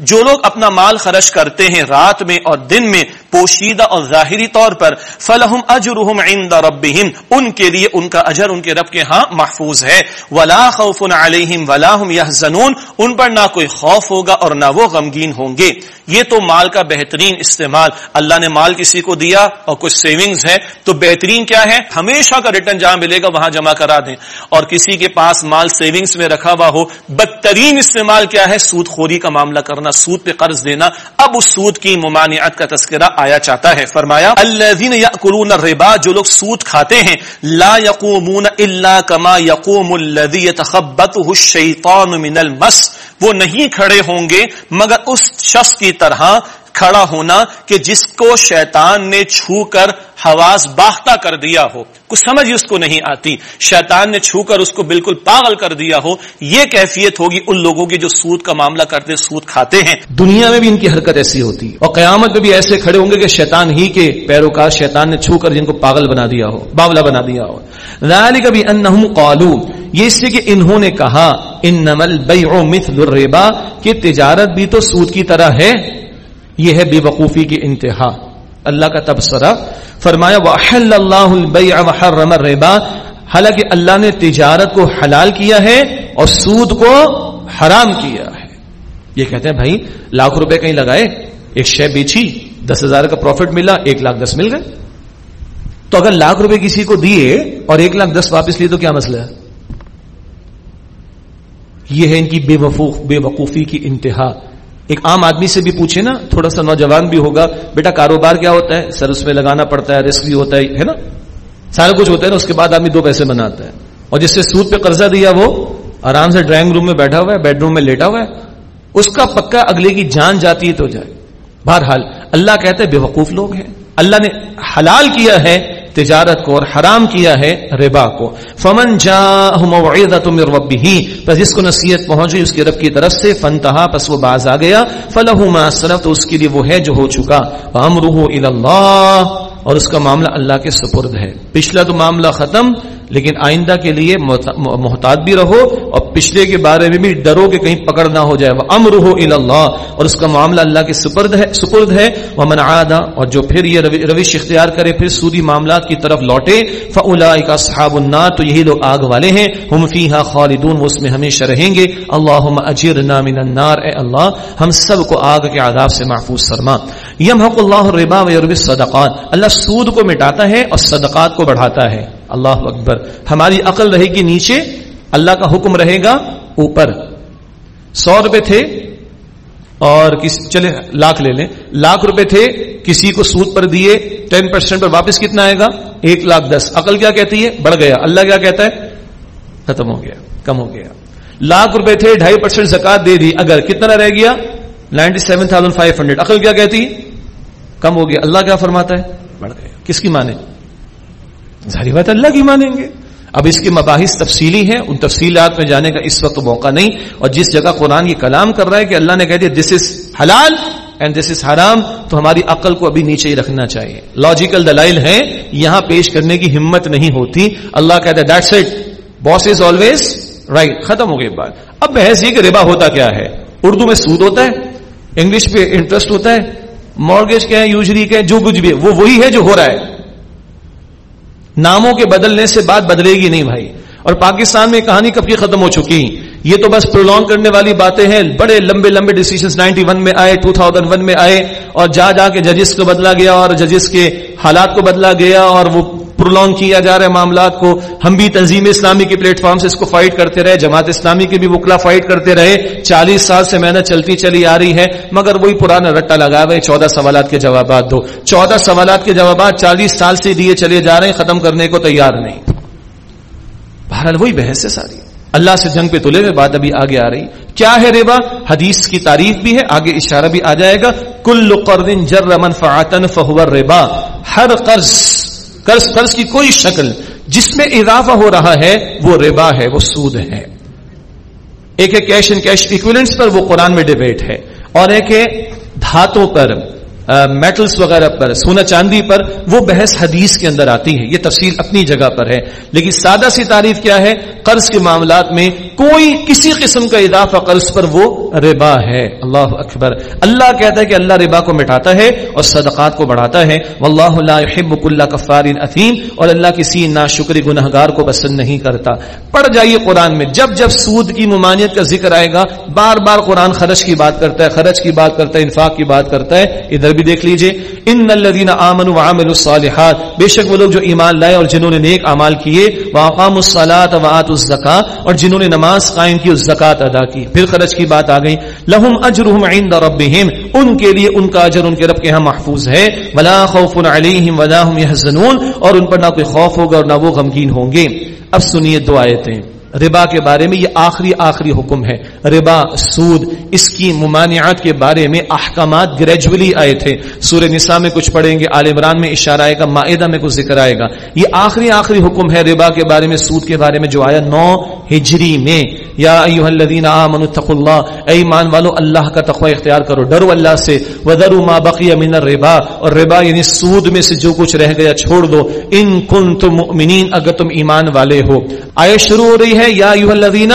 جو لوگ اپنا مال خرچ کرتے ہیں رات میں اور دن میں پوشیدہ اور ظاہری طور پر فلہم اجرہم عند ربہم، ان کے لیے ان کا اجر ان کے رب کے ہاں محفوظ ہے۔ ولا خوف علیہم ولا هم يحزنون ان پر نہ کوئی خوف ہوگا اور نہ وہ غمگین ہوں گے۔ یہ تو مال کا بہترین استعمال، اللہ نے مال کسی کو دیا اور کچھ سیونگز ہے، تو بہترین کیا ہے؟ ہمیشہ کا ریٹرن جہاں ملے گا وہاں جمع کرا دیں۔ اور کسی کے پاس مال سیونگز میں رکھا ہوا ہو، بدترین استعمال کیا ہے؟ سود خوری کا معاملہ کرنا، سود پہ قرض دینا۔ اب اس سود کی ممانعت کا تذکرہ آیا چاہتا ہے۔ فرمایا، الذین یاکلون الربا، جو لوگ سود کھاتے ہیں، لا یقومون الا کما یقوم الذی یتخبطه الشیطان من المس۔ وہ نہیں کھڑے ہوں گے، مگر اس شخص کی طرح کھڑا ہونا کہ جس کو شیطان نے چھو کر حواس باختہ کر دیا ہو۔ کچھ سمجھ اس کو نہیں آتی۔ شیطان نے چھو کر اس کو بالکل پاگل کر دیا ہو۔ یہ کیفیت ہوگی ان لوگوں کی جو سود کا معاملہ کرتے، سود کھاتے ہیں۔ دنیا میں بھی ان کی حرکت ایسی ہوتی۔ اور قیامت میں بھی ایسے کھڑے ہوں گے کہ شیطان ہی کے پیروکار شیطان نے چھو کر جن کو پاگل بنا دیا ہو، باولا بنا دیا ہو۔ ذالک بھی انہم قالو یہ اس لیے کہ انہوں نے کہا ان نمل الربا کہ تجارت بھی تو سود کی طرح ہے۔ یہ ہے بے وقوفی کی انتہا۔ اللہ کا تبصرہ۔ فرمایا وحل اللہ البیع وحرم الربا۔ حالانکہ اللہ نے تجارت کو حلال کیا ہے اور سود کو حرام کیا ہے۔ یہ کہتے ہیں، بھائی، لاکھ روپے کہیں لگائے، ایک شے بیچی، دس ہزار کا پروفٹ ملا، ایک لاکھ دس مل گئے۔ تو اگر لاکھ روپے کسی کو دیے اور ایک لاکھ دس واپس لیے، تو کیا مسئلہ ہے؟ یہ ہے ان کی بے وفوق بے وقوفی کی انتہا۔ ایک عام آدمی سے بھی پوچھے نا، تھوڑا سا نوجوان بھی ہوگا، بیٹا کاروبار کیا ہوتا ہے؟ سر اس میں لگانا پڑتا ہے، رسک بھی ہوتا ہے نا؟ سارا کچھ ہوتا ہے نا، اس کے بعد آدمی دو پیسے بناتا ہے۔ اور جس سے سود پہ قرضہ دیا وہ آرام سے ڈرائنگ روم میں بیٹھا ہوا ہے، بیڈ روم میں لیٹا ہوا ہے۔ اس کا پکا اگلے کی جان جاتی ہے تو جائے۔ بہرحال، اللہ کہتے ہیں بے وقوف لوگ ہیں۔ اللہ نے حلال کیا ہے تجارت کو اور حرام کیا ہے ربا کو۔ فمن جا من ربه، پس جس کو نصیحت پہنچی، اس کے رب کی طرف سے فنتہا پس وہ باز آ گیا۔ فله ما تو اس کے لیے وہ ہے جو ہو چکا۔ امرح الى اور اس کا معاملہ اللہ کے سپرد ہے۔ پچھلا تو معاملہ ختم، لیکن آئندہ کے لیے محتاط بھی رہو اور پچھلے کے بارے میں بھی ڈرو کہ کہیں پکڑ نہ ہو جائے۔ وہ امر ہو اللہ اور اس کا معاملہ اللہ کے سپرد ہے سپرد ہے۔ وہ من آدا اور جو پھر یہ روش اختیار کرے، پھر سودی معاملات کی طرف لوٹے۔ فلا کا صحاب النار۔ تو یہی لوگ آگ والے ہیں۔ ہم فی خالدون۔ وہ اس میں ہمیشہ رہیں گے۔ اللہ اجر من النار۔ اے اللہ، ہم سب کو آگ کے عذاب سے محفوظ فرما۔ یم حق اللہ ربا و صدقات اللہ سود کو مٹاتا ہے اور صدقات کو بڑھاتا ہے۔ اللہ اکبر۔ ہماری عقل رہے گی نیچے، اللہ کا حکم رہے گا اوپر۔ سو روپے تھے اور کس چلے لاکھ لے لیں۔ لاکھ روپے تھے، کسی کو سود پر دیے ٹین پرسینٹ پر واپس کتنا آئے گا؟ ایک لاکھ دس۔ عقل کیا کہتی ہے؟ بڑھ گیا۔ اللہ کیا کہتا ہے؟ ختم ہو گیا، کم ہو گیا۔ لاکھ روپے تھے ڈھائی پرسینٹ زکات دے دی۔ اگر کتنا رہ گیا؟ Ninety seven thousand five hundred عقل کیا کہتی کم ہو گیا۔ اللہ کیا فرماتا ہے؟ بڑھ گیا کس کی مانے ظاہری بات اللہ کی مانیں گے۔ اب اس کی مباحث تفصیلی ہے ان تفصیلات میں جانے کا اس وقت موقع نہیں۔ اور جس جگہ قرآن یہ کلام کر رہا ہے کہ اللہ نے کہہ دیا دس از حلال اینڈ دس از حرام تو ہماری عقل کو ابھی نیچے ہی رکھنا چاہیے۔ لاجیکل دلائل ہے یہاں پیش کرنے کی ہمت نہیں ہوتی۔ اللہ کہتا ہے that's it boss is always right ختم ہو گئی بات۔ اب بحث یہ کہ ربا ہوتا کیا ہے؟ اردو میں سود ہوتا ہے، انگلش پہ انٹرسٹ ہوتا ہے مارگیج کیا ہے یوجلی کیا ہے جو کچھ بھی ہے، وہ وہی ہے جو ہو رہا ہے۔ ناموں کے بدلنے سے بات بدلے گی نہیں بھائی۔ اور پاکستان میں کہانی کب کی ختم ہو چکی؟ یہ تو بس پرولونگ کرنے والی باتیں ہیں۔ بڑے لمبے لمبے ڈیسیزن نائنٹی ون میں آئے، ٹو تھاؤزینڈ ون میں آئے اور جا جا کے ججز کو بدلا گیا اور ججز کے حالات کو بدلا گیا اور وہ پرولونگ کیا جا رہا ہے معاملات کو۔ ہم بھی تنظیم اسلامی کے پلیٹ فارم سے اس کو فائٹ کرتے رہے، جماعت اسلامی کے بھی وکلا فائٹ کرتے رہے۔ چالیس سال سے محنت چلتی چلی آ رہی ہے، مگر وہی پرانا رٹا لگا ہوا ہے۔ چودہ سوالات کے جوابات دو۔ چودہ سوالات کے جوابات چالیس سال سے دیے چلے جا رہے ہیں، ختم کرنے کو تیار نہیں۔ بہرحال وہی بحث ہے ساری۔ اللہ سے جنگ پہ تلے میں بات ابھی آگے آ رہی۔ کیا ہے ریبا حدیث کی تعریف بھی ہے، آگے اشارہ بھی آ جائے گا۔ کل قرض جر منفعتا فهو الربا۔ ہر قرض قرض قرض کی کوئی شکل جس میں اضافہ ہو رہا ہے، وہ ربا ہے، وہ سود ہے۔ ایک ہے کیش اینڈ کیش اکویلنٹس پر، وہ قرآن میں ڈبیٹ ہے۔ اور ایک ہے دھاتوں پر۔ میٹلز وغیرہ پر، سونا چاندی پر وہ بحث حدیث کے اندر آتی ہے، یہ تفصیل اپنی جگہ پر ہے۔ لیکن سادہ سی تعریف کیا ہے؟ قرض کے معاملات میں کوئی کسی قسم کا اضافہ قرض پر وہ ربا ہے۔ اللہ اکبر۔ اللہ کہتا ہے کہ اللہ ربا کو مٹاتا ہے اور صدقات کو بڑھاتا ہے۔ واللہ لا يحب كل کفار اثیم اور اللہ کسی نا شکری گناہ گار کو پسند نہیں کرتا۔ پڑھ جائیے قرآن میں۔ جب جب سود کی ممانعت کا ذکر آئے گا، بار بار قرآن خرچ کی بات کرتا ہے، خرچ کی بات کرتا ہے، انفاق کی بات کرتا ہے۔ ادھر بھی دیکھ لیجیے۔ ان الذين امنوا وعملوا الصالحات۔ بے شک وہ لوگ جو ایمان لائے اور جنہوں نے نیک اعمال کیے، واقاموا الصلاه واتوا الزکات اور جنہوں نے نماز نماز قائم کی اور زکات ادا کی۔ پھر خرچ کی بات آ گئی۔ لہم اجرهم عند ربہم۔ ان کے لیے ان کا اجر ان کے رب کے ہاں محفوظ ہے۔ ولا خوف علیہم ولا هم يحزنون اور ان پر نہ کوئی خوف ہوگا اور نہ وہ غمگین ہوں گے۔ اب سنیے دو آیتیں۔ ربا کے بارے میں یہ آخری آخری حکم ہے۔ ربا، سود، اس کی ممانعات کے بارے میں احکامات گریجولی آئے تھے۔ سورہ نساء میں کچھ پڑھیں گے عال عمران میں اشارہ آئے گا معاہدہ میں کچھ ذکر آئے گا۔ یہ آخری آخری حکم ہے ربا کے بارے میں، سود کے بارے میں، جو آیا نو ہجری میں۔ یا ایوہ الذین آمنوا، اتقوا اللہ۔ اے ایمان والو، اللہ کا تقوی اختیار کرو، ڈرو اللہ سے۔ وذروا ما بقی من الربا۔ اور ربا یعنی سود میں سے جو کچھ رہ گیا، چھوڑ دو۔ ان کنتم مؤمنین، اگر تم ایمان والے ہو۔ آیت شروع ہو رہی ہے، یا ایوہ الذین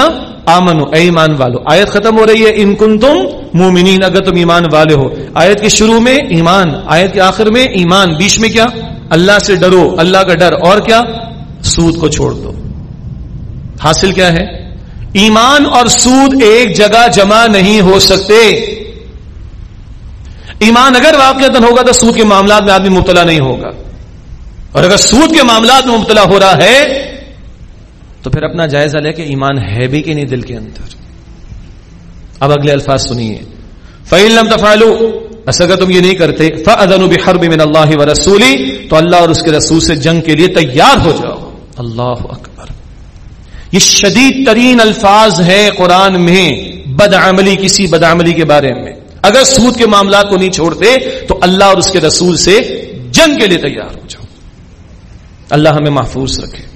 آمنو، اے ایمان والو، آیت ختم ہو رہی ہے، ان کنتم مومنین، اگر تم ایمان والے ہو۔ آیت کے شروع میں ایمان، آیت کے آخر میں ایمان، بیچ میں کیا؟ اللہ سے ڈرو، اللہ کا ڈر، اور کیا؟ سود کو چھوڑ دو۔ حاصل کیا ہے؟ ایمان اور سود ایک جگہ جمع نہیں ہو سکتے۔ ایمان اگر واقع ہوگا تو سود کے معاملات میں آدمی مبتلا نہیں ہوگا۔ اور اگر سود کے معاملات میں مبتلا ہو رہا ہے تو پھر اپنا جائزہ لے کے ایمان ہے بھی کہ نہیں دل کے اندر؟ اب اگلے الفاظ سنیے۔ فعلم تفالو ایسا اگر تم یہ نہیں کرتے، فَأَذَنُ بِحَرْبِ مِنَ اللَّهِ وَرَسُولِ، تو اللہ اور اس کے رسول سے جنگ کے لیے تیار ہو جاؤ۔ اللہ اکبر۔ یہ شدید ترین الفاظ ہے قرآن میں بدعملی، کسی بدعملی کے بارے میں۔ اگر سود کے معاملات کو نہیں چھوڑتے، تو اللہ اور اس کے رسول سے جنگ کے لیے تیار ہو جاؤ۔ اللہ ہمیں محفوظ رکھے۔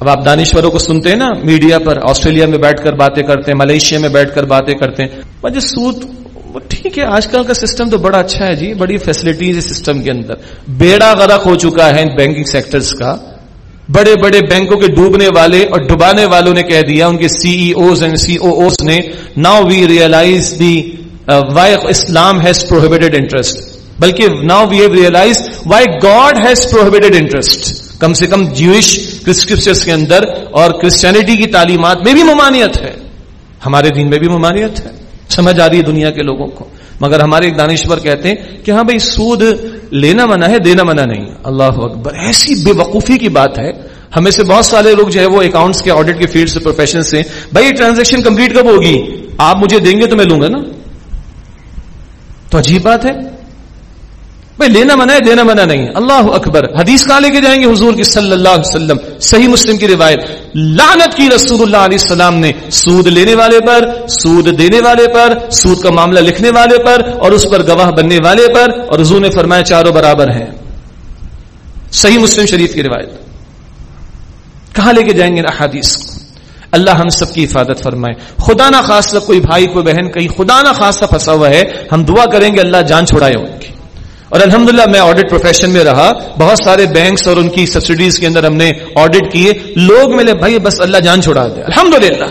اب آپ دانشوروں کو سنتے ہیں نا، میڈیا پر، آسٹریلیا میں بیٹھ کر باتیں کرتے ہیں ملیشیا میں بیٹھ کر باتیں کرتے ہیں۔ بجے سود ٹھیک ہے، آج کل کا سسٹم تو بڑا اچھا ہے جی بڑی فیسلٹیز سسٹم کے اندر۔ بیڑا غرق ہو چکا ہے بینکنگ سیکٹرز کا۔ بڑے بڑے بینکوں کے ڈوبنے والے اور ڈبانے والوں نے کہہ دیا، ان کے CEOs and C O Os نے۔ Now we realise the why Islam has prohibited interest بلکہ now we have realise why God has prohibited interest کم سے کم جیوش کے اندر اور کرسچینٹی کی تعلیمات میں بھی ممانعت ہے۔ ہمارے دین میں بھی ممانعت ہے۔ سمجھ آ رہی ہے دنیا کے لوگوں کو۔ مگر ہمارے ایک دانشور کہتے ہیں کہ ہاں بھائی، سود لینا منع ہے، دینا منع نہیں۔ اللہ اکبر، ایسی بے وقوفی کی بات ہے۔ ہمیں سے بہت سارے لوگ جو ہے وہ اکاؤنٹس کے آڈٹ کے فیلڈ سے پروفیشن سے، بھائی ٹرانزیکشن کمپلیٹ کب ہوگی؟ آپ مجھے دیں گے تو میں لوں گا نا۔ تو عجیب بات ہے۔ بھائی لینا منع ہے، دینا منع نہیں اللہ اکبر۔ حدیث کہاں لے کے جائیں گے؟ حضور کی صلی اللہ علیہ وسلم۔ صحیح مسلم کی روایت۔ لعنت کی رسول اللہ علیہ السلام نے سود لینے والے پر، سود دینے والے پر، سود کا معاملہ لکھنے والے پر اور اس پر گواہ بننے والے پر اور حضور نے فرمایا چاروں برابر ہیں۔ صحیح مسلم شریف کی روایت۔ کہاں لے کے جائیں گے احادیث کو؟ اللہ ہم سب کی حفاظت فرمائے۔ خدا نہ خاص کوئی بھائی، کوئی بہن، کہیں خدا نہ خاص پھنسا ہوا ہے، ہم دعا کریں گے اللہ جان چھوڑائے ان کی۔ اور الحمدللہ میں آڈٹ پروفیشن میں رہا۔ بہت سارے بینکس اور ان کی سبسڈیز کے اندر ہم نے آڈٹ کیے۔ لوگ ملے، بھائی، بس اللہ جان چھوڑا دے۔ الحمدللہ،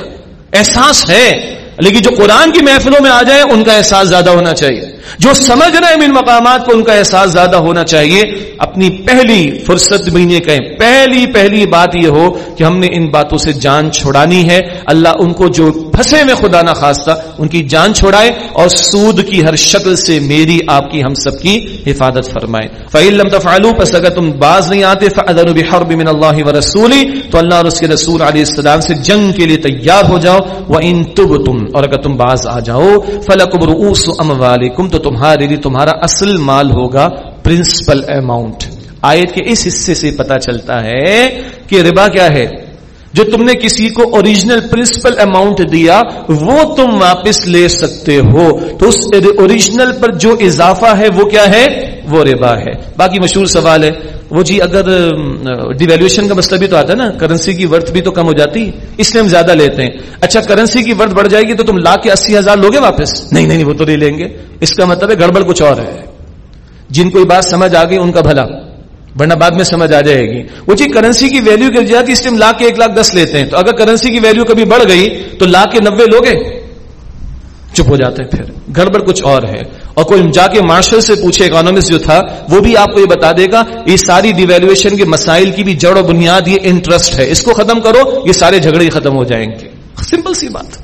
احساس ہے۔ لیکن جو قرآن کی محفلوں میں آ جائے، ان کا احساس زیادہ ہونا چاہیے۔ جو سمجھ رہے ہیں ان مقامات کو ان کا احساس زیادہ ہونا چاہیے، اپنی پہلی فرصت بھی کہیں، پہلی پہلی بات یہ ہو کہ ہم نے ان باتوں سے جان چھڑانی ہے۔ اللہ ان کو جو پھنسے میں خدا نہ خاصتا ان کی جان چھوڑائے اور سود کی ہر شکل سے میری، آپ کی، ہم سب کی حفاظت فرمائے۔ فعلم تفعلوا، پس اگر تم باز نہیں آتے، فأذن بحرب من اللہ و رسولی تو اللہ اور اس کے رسول علیہ السلام سے جنگ کے لیے تیار ہو جاؤ۔ وَإِن تُبْتُمْ، اور اگر تم باز آ جاؤ، فَلَكُمْ رُؤُوسُ أَمْوَالِكُمْ تو تمہارے لیے تمہارا اصل مال ہوگا پرنسپل اماؤنٹ آیت کے اس حصے سے پتا چلتا ہے کہ ربا کیا ہے؟ جو تم نے کسی کو اوریجنل پرنسپل اماؤنٹ دیا، وہ تم واپس لے سکتے ہو۔ تو اس اوریجنل پر جو اضافہ ہے، وہ کیا ہے؟ وہ ربا ہے۔ باقی مشہور سوال ہے، وہ جی اگر ڈیویلویشن کا مسئلہ بھی تو آتا ہے نا کرنسی کی ورتھ بھی تو کم ہو جاتی، اس لیے ہم زیادہ لیتے ہیں۔ اچھا کرنسی کی ورتھ بڑھ جائے گی تو تم لاکھ کے اسی ہزار لوگے واپس؟ نہیں نہیں وہ تو نہیں لیں گے۔ اس کا مطلب ہے گڑبڑ کچھ اور ہے۔ جن کو بات سمجھ آ گئی، ان کا بھلا۔ ورنہ بعد میں سمجھ آ جائے گی۔ وہ چیز کرنسی کی ویلو گر جاتی اس ٹائم لاکھ کے ایک لاکھ دس لیتے ہیں۔ تو اگر کرنسی کی ویلو کبھی بڑھ گئی، تو لاکھ کے نبے لوگے چپ ہو جاتے ہیں پھر۔ گڑبڑ کچھ اور ہے۔ اور کوئی جا کے مارشل سے پوچھے اکانومسٹ جو تھا، وہ بھی آپ کو یہ بتا دے گا، یہ ساری ڈیویلویشن کے مسائل کی بھی جڑ و بنیاد، یہ انٹرسٹ ہے۔ اس کو ختم کرو، یہ سارے جھگڑے ختم ہو جائیں گے۔ سمپل سی بات۔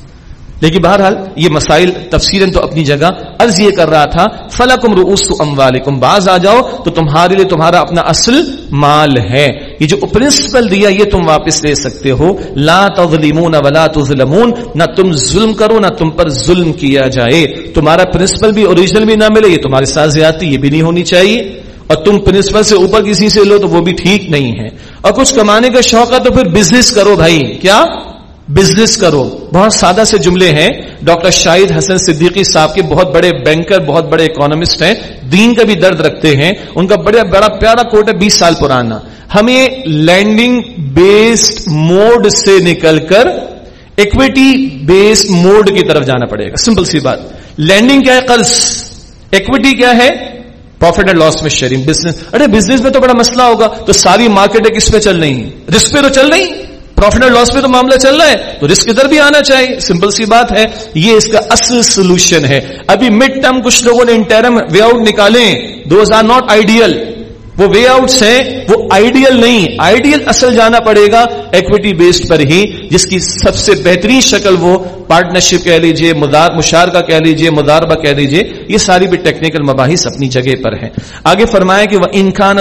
لیکن بہرحال یہ مسائل تفصیل تو اپنی جگہ عرض یہ کر رہا تھا فلکم روس اموالکم باز آ جاؤ تو تمہارے لیے تمہارا اپنا اصل مال ہے۔ یہ جو پرنسپل دیا یہ تم واپس لے سکتے ہو۔ لا تظلمون ولا تظلمون، نہ تم ظلم کرو، نہ تم پر ظلم کیا جائے۔ تمہارا پرنسپل بھی اوریجنل بھی نہ ملے، یہ تمہارے ساتھ زیادتی یہ بھی نہیں ہونی چاہیے۔ اور تم پرنسپل سے اوپر کسی سے لو تو وہ بھی ٹھیک نہیں ہے۔ اور کچھ کمانے کا شوق ہے تو پھر بزنس کرو بھائی، کیا؟ بزنس کرو۔ بہت سادہ سے جملے ہیں۔ ڈاکٹر شاہد حسن صدیقی صاحب کے بہت بڑے بینکر، بہت بڑے اکانومسٹ ہیں۔ دین کا بھی درد رکھتے ہیں۔ ان کا بڑا بڑا پیارا کوٹ ہے بیس سال پرانا۔ ہمیں لینڈنگ بیسڈ موڈ سے نکل کر ایکویٹی بیسڈ موڈ کی طرف جانا پڑے گا۔ سمپل سی بات۔ لینڈنگ کیا ہے؟ قرض۔ ایکویٹی کیا ہے؟ پروفٹ اینڈ لاس میں شیئرنگ بزنس ارے بزنس میں تو بڑا مسئلہ ہوگا۔ تو ساری مارکیٹ کس پہ چل رہی رسک پہ تو چل رہی۔ پروفٹ اینڈ لاس پہ تو معاملہ چل رہا ہے، تو رسک ادھر بھی آنا چاہیے۔ سمپل سی بات ہے، یہ اس کا اصل سولوشن ہے۔ ابھی مڈ ٹرم کچھ لوگوں نے انٹرم وے آؤٹ نکالے دوز آر ناٹ آئیڈیل وہ وے آؤٹس ہیں، وہ آئیڈیل نہیں۔ آئیڈیل اصل جانا پڑے گا۔ ایکویٹی بیسڈ پر ہی جس کی سب سے بہترین شکل وہ پارٹنرشپ کہہ لیجیے مشارکہ کہہ لیجیے مداربہ کہہ لیجیے یہ ساری بھی ٹیکنیکل مباحث اپنی جگہ پر ہیں۔ آگے فرمایا کہ وہ انخان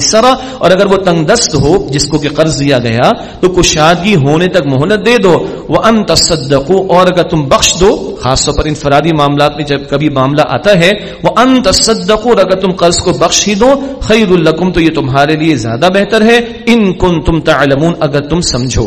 سرا اور اگر وہ تنگ دست ہو، جس کو کہ قرض دیا گیا، تو کشادگی ہونے تک مہلت دے دو۔ وہ ان تصدقو اور اگر تم بخش دو، خاص طور پر انفرادی معاملات میں جب کبھی معاملہ آتا ہے وہ ان تصدقو اور اگر تم قرض کو بخش ہی دو خیر الکم تو یہ تمہارے لیے زیادہ بہتر ہے۔ ان کن تم تعلمون، اگر تم سمجھو۔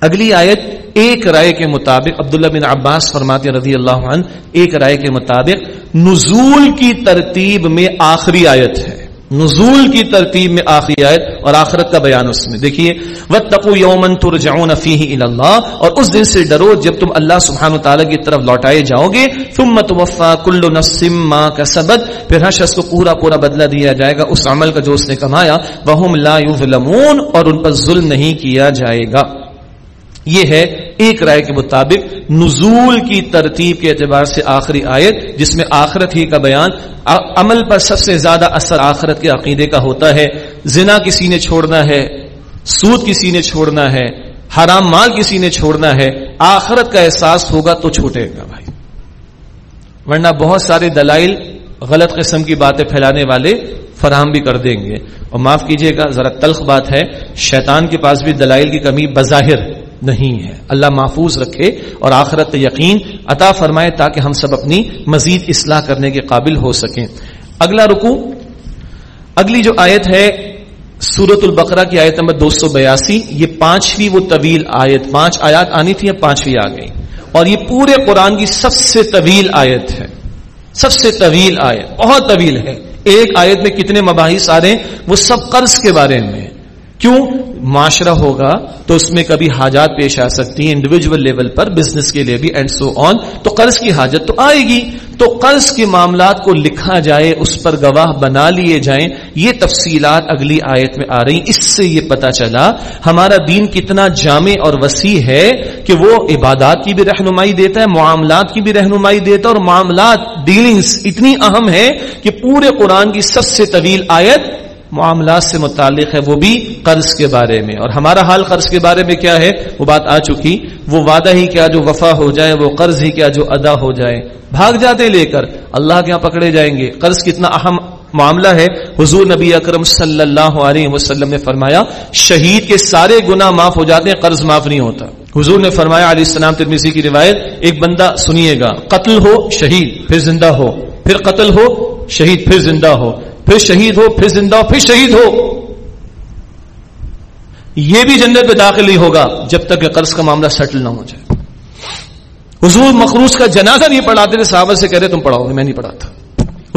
اگلی آیت ایک رائے کے مطابق، عبداللہ بن عباس فرماتے رضی اللہ عنہ، ایک رائے کے مطابق نزول کی ترتیب میں آخری آیت ہے۔ نزول کی ترتیب میں آخری آیت اور آخرت کا بیان اس میں۔ دیکھیے، وَاتَّقُوا يَوْمًا تُرْجَعُونَ فِيهِ إِلَى اللَّهِ اور اس دن سے ڈرو جب تم اللہ سبحانہ وتعالی کی طرف لوٹائے جاؤ گے۔ ثُمَّ تُوَفَّى كُلُّ نَفْسٍ مَا كَسَبَتْ۔ پھر ہر شخص کو پورا پورا بدلہ دیا جائے گا۔ اس عمل کا جو اس نے کمایا، وَهُمْ لَا يُظْلَمُونَ اور ان پر ظلم نہیں کیا جائے گا۔ یہ ہے ایک رائے کے مطابق نزول کی ترتیب کے اعتبار سے آخری آیت، جس میں آخرت ہی کا بیان عمل پر سب سے زیادہ اثر آخرت کے عقیدے کا ہوتا ہے۔ زنا کسی نے چھوڑنا ہے، سود کسی نے چھوڑنا ہے، حرام مال کسی نے چھوڑنا ہے، آخرت کا احساس ہوگا تو چھوٹے گا بھائی۔ ورنہ بہت سارے دلائل غلط قسم کی باتیں پھیلانے والے فراہم بھی کر دیں گے۔ اور معاف کیجیے گا، ذرا تلخ بات ہے، شیطان کے پاس بھی دلائل کی کمی بظاہر نہیں ہے۔ اللہ محفوظ رکھے اور آخرت یقین عطا فرمائے تاکہ ہم سب اپنی مزید اصلاح کرنے کے قابل ہو سکیں۔ اگلا رکو اگلی جو آیت ہے سورت البقرہ کی آیت نمبر دو سو بیاسی، یہ پانچویں وہ طویل آیت، پانچ آیات آنی تھی پانچویں آ گئی اور یہ پورے قرآن کی سب سے طویل آیت ہے۔ سب سے طویل آیت، بہت طویل ہے۔ ایک آیت میں کتنے مباحث آ رہے ہیں؟ وہ سب قرض کے بارے میں۔ کیوں؟ معاشرہ ہوگا تو اس میں کبھی حاجات پیش آ سکتی ہیں انڈیویجل لیول پر بزنس کے لیے بھی اینڈ سو آن تو قرض کی حاجت تو آئے گی۔ تو قرض کے معاملات کو لکھا جائے، اس پر گواہ بنا لیے جائیں۔ یہ تفصیلات اگلی آیت میں آ رہی اس سے یہ پتا چلا، ہمارا دین کتنا جامع اور وسیع ہے کہ وہ عبادات کی بھی رہنمائی دیتا ہے، معاملات کی بھی رہنمائی دیتا ہے اور معاملات ڈیلنگز اتنی اہم ہے کہ پورے قرآن کی سب سے طویل آیت معاملات سے متعلق ہے وہ بھی قرض کے بارے میں۔ اور ہمارا حال قرض کے بارے میں کیا ہے؟ وہ بات آ چکی۔ وہ وعدہ ہی کیا جو وفا ہو جائے، وہ قرض ہی کیا جو ادا ہو جائے۔ بھاگ جاتے لے کر اللہ کے یہاں پکڑے جائیں گے۔ قرض کتنا اہم معاملہ ہے۔ حضور نبی اکرم صلی اللہ علیہ وسلم نے فرمایا، شہید کے سارے گنا معاف ہو جاتے ہیں، قرض معاف نہیں ہوتا۔ حضور نے فرمایا، علیہ السلام ترمیزی کی روایت، ایک بندہ سنیے گا، قتل ہو، شہید، پھر زندہ ہو۔ پھر قتل ہو، شہید، پھر زندہ ہو۔ پھر شہید ہو، پھر زندہ ہو، پھر شہید ہو۔ یہ بھی جنت پہ داخل ہی ہوگا جب تک کہ قرض کا معاملہ سیٹل نہ ہو جائے۔ حضور مخروص کا جنازہ نہیں پڑھاتے تھے، صحابہ سے کہہ رہے، تم پڑھاؤ میں نہیں پڑھاتا۔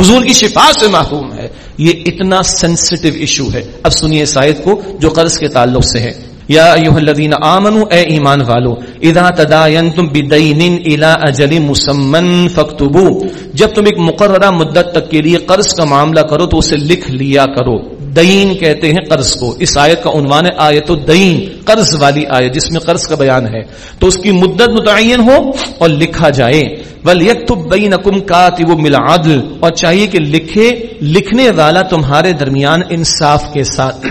حضور کی شفا سے محروم ہے۔ یہ اتنا سینسٹو ایشو ہے۔ اب سنیے شاید کو جو قرض کے تعلق سے ہے۔ یا ایوہ الذین آمنوا اے ایمان والو، اذا تداینتم بدین الى اجل مسمن فاکتبو۔ جب تم ایک مقررہ مدت تک کے لیے قرض کا معاملہ کرو تو اسے لکھ لیا کرو۔ دین کہتے ہیں قرض کو۔ اس آیت کا عنوان ہے آیت الدین، قرض والی آیت جس میں قرض کا بیان ہے۔ تو اس کی مدت متعین ہو اور لکھا جائے۔ وَلْيَكْتُبْ بَيْنَكُمْ كَاتِبٌ بِالْعَدْلِ۔ اور چاہیے کہ لکھے، لکھنے والا تمہارے درمیان انصاف کے ساتھ۔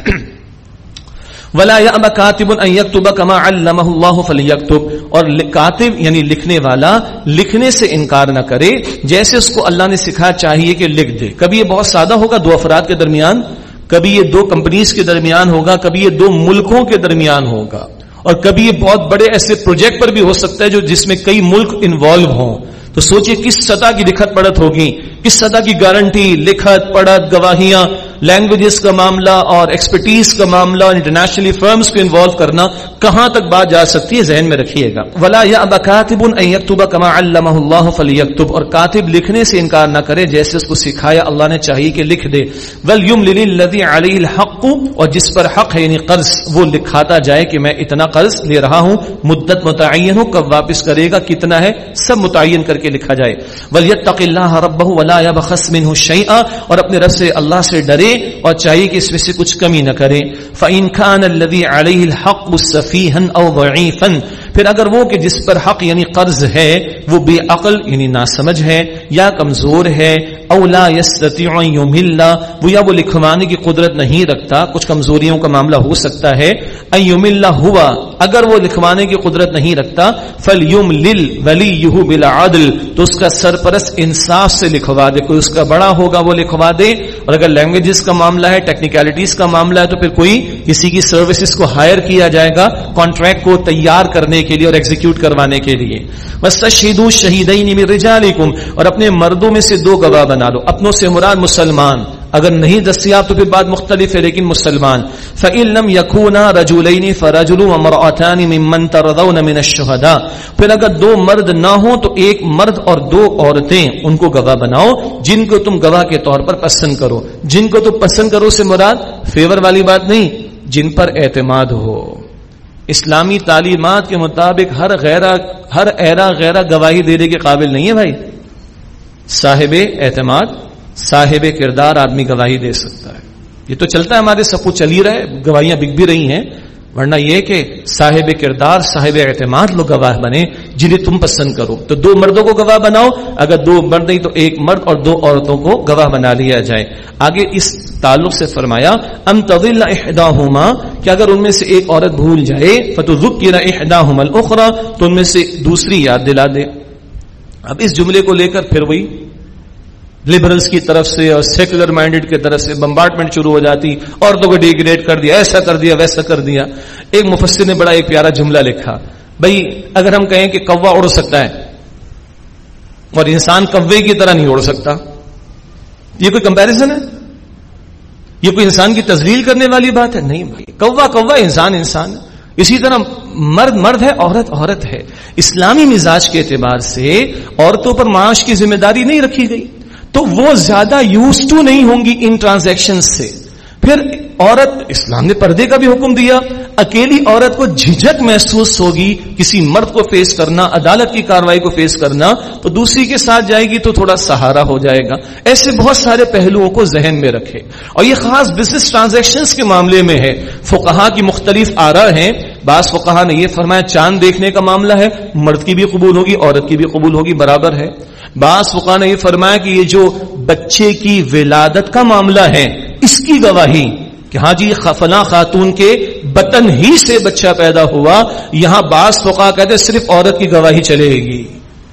ولا يأب كاتب ان يكتب كما علمه الله فليكتب اور کاتب یعنی لکھنے والا لکھنے سے انکار نہ کرے، جیسے اس کو اللہ نے سکھا چاہیے کہ لکھ دے۔ کبھی یہ بہت سادہ ہوگا دو افراد کے درمیان، کبھی یہ دو کمپنیز کے درمیان ہوگا، کبھی یہ دو ملکوں کے درمیان ہوگا۔ اور کبھی یہ بہت بڑے ایسے پروجیکٹ پر بھی ہو سکتا ہے جو جس میں کئی ملک انوالو ہوں۔ تو سوچئے کس سطح کی لکھت پڑھت ہوگی، کس سطح کی گارنٹی لکھت پڑھت گواہیاں لینگویجز کا معاملہ اور ایکسپرٹیز کا معاملہ اور انٹرنیشنلی فرمز کو انوالو کرنا کہاں تک بات جا سکتی ہے ذہن میں رکھیے گا۔ ولا یا ابا کاتب یکتب کما علمہ اللہ فلیکتب اور کاتب لکھنے سے انکار نہ کرے جیسے اس کو سکھایا اللہ نے چاہیے کہ لکھ دے۔ ول یم للذی علی الحق اور جس پر حق ہے یعنی قرض، وہ لکھاتا جائے کہ میں اتنا قرض لے رہا ہوں، مدت متعین ہوں کب واپس کرے گا، کتنا ہے، سب متعین کر کے لکھا جائے۔ ولیتق اللہ ربہ ولا یبخس منه شیئا اور اپنے رب سے اللہ سے ڈرے اور چاہیے کہ اس میں سے کچھ کمی نہ کرے فعین خان الدی علیہ الحق صَفِيحًا او وعیفن پھر اگر وہ کہ جس پر حق یعنی قرض ہے، وہ بے عقل یعنی ناسمجھ ہے یا کمزور ہے اولا يستطيع وہ یا وہ لکھوانے کی قدرت نہیں رکھتا، کچھ کمزوریوں کا معاملہ ہو سکتا ہے، ان ہوا، اگر وہ لکھوانے کی قدرت نہیں رکھتا فليملل وليه بالعدل، تو اس کا سرپرست انصاف سے لکھوا دے، کوئی اس کا بڑا ہوگا وہ لکھوا دے، اور اگر لینگویجز کا معاملہ ہے ٹیکنیکلٹیز کا معاملہ ہے، تو پھر کوئی کسی کی سروسز کو ہائر کیا جائے گا کانٹریکٹ کو تیار کرنے کرنے کے لیے اور ایگزیکیوٹ کروانے کے لیے۔ وَاسْتَشْهِدُوا شَهِدَيْنِ مِن رِجَالِكُمْ اور اپنے مردوں میں سے دو گواہ بنا لو۔ اپنوں سے مراد مسلمان۔ اگر نہیں دستیاب تو پھر بات مختلف ہے، لیکن مسلمان۔ فَإِن لَمْ يَكُونَا رَجُلَيْنِ فَرَجُلٌ وَمَرْأَتَانِ مِمَّن تَرَضَوْنَ مِنَ الشُّهَدَاءِ۔ پھر اگر دو مرد نہ ہوں تو ایک مرد اور دو عورتیں۔ ان کو گواہ بناؤ، جن کو تم گواہ کے طور پر پسند کرو۔ جن کو تم پسند کرو سے مراد فیور والی بات نہیں، جن پر اعتماد ہو۔ اسلامی تعلیمات کے مطابق ہر غیرہ ہر ایرا غیرہ گواہی دینے کے قابل نہیں ہے بھائی۔ صاحب اعتماد، صاحب کردار آدمی گواہی دے سکتا ہے۔ یہ تو چلتا ہے، ہمارے سب کو چل ہی رہا ہے، گواہیاں بک بھی رہی ہیں۔ ورنہ یہ کہ صاحب کردار، صاحب اعتماد لوگ گواہ بنے جنہیں تم پسند کرو۔ تو دو مردوں کو گواہ بناؤ، اگر دو مرد نہیں تو ایک مرد اور دو عورتوں کو گواہ بنا لیا جائے۔ آگے اس تعلق سے فرمایا، ام طویل احدا کہ اگر ان میں سے ایک عورت بھول جائے فتح ذکر الاخرى، تو ان میں سے دوسری یاد دلا دے۔ اب اس جملے کو لے کر پھر وہی لبرلس کی طرف سے اور سیکولر مائنڈیڈ کی طرف سے بمبارٹمنٹ شروع ہو جاتی، عورتوں کو ڈیگریڈ کر دیا، ایسا کر دیا، ویسا کر دیا۔ ایک مفسر نے بڑا، ایک پیارا جملہ لکھا، بھائی اگر ہم کہیں کہ کوا اڑ سکتا ہے اور انسان کوے کی طرح نہیں اڑ سکتا، یہ کوئی کمپیرزن ہے؟ یہ کوئی انسان کی تزلیل کرنے والی بات ہے؟ نہیں بھائی، کوا کوا انسان انسان۔ اسی طرح مرد مرد ہے، عورت عورت ہے۔ اسلامی مزاج کے اعتبار سے عورتوں پر معاش کی ذمہ داری نہیں رکھی گئی۔ تو وہ زیادہ یوز ٹو نہیں ہوں گی ان ٹرانزیکشن سے۔ پھر عورت اسلام نے پردے کا بھی حکم دیا۔ اکیلی عورت کو جھجک محسوس ہوگی کسی مرد کو فیس کرنا، عدالت کی کاروائی کو فیس کرنا، تو دوسری کے ساتھ جائے گی تو تھوڑا سہارا ہو جائے گا۔ ایسے بہت سارے پہلوؤں کو ذہن میں رکھے۔ اور یہ خاص بزنس ٹرانزیکشن کے معاملے میں ہے۔ فقہا کی مختلف آرا ہیں۔ بعض فقہا نے یہ فرمایا، چاند دیکھنے کا معاملہ ہے، مرد کی بھی قبول ہوگی، عورت کی بھی قبول ہوگی، برابر ہے۔ بعض فقہ نے یہ فرمایا کہ یہ جو بچے کی ولادت کا معاملہ ہے، اس کی گواہی کہ ہاں جی فلاں خاتون کے بطن ہی سے بچہ پیدا ہوا، یہاں بعض فقہ کہتے صرف عورت کی گواہی چلے گی۔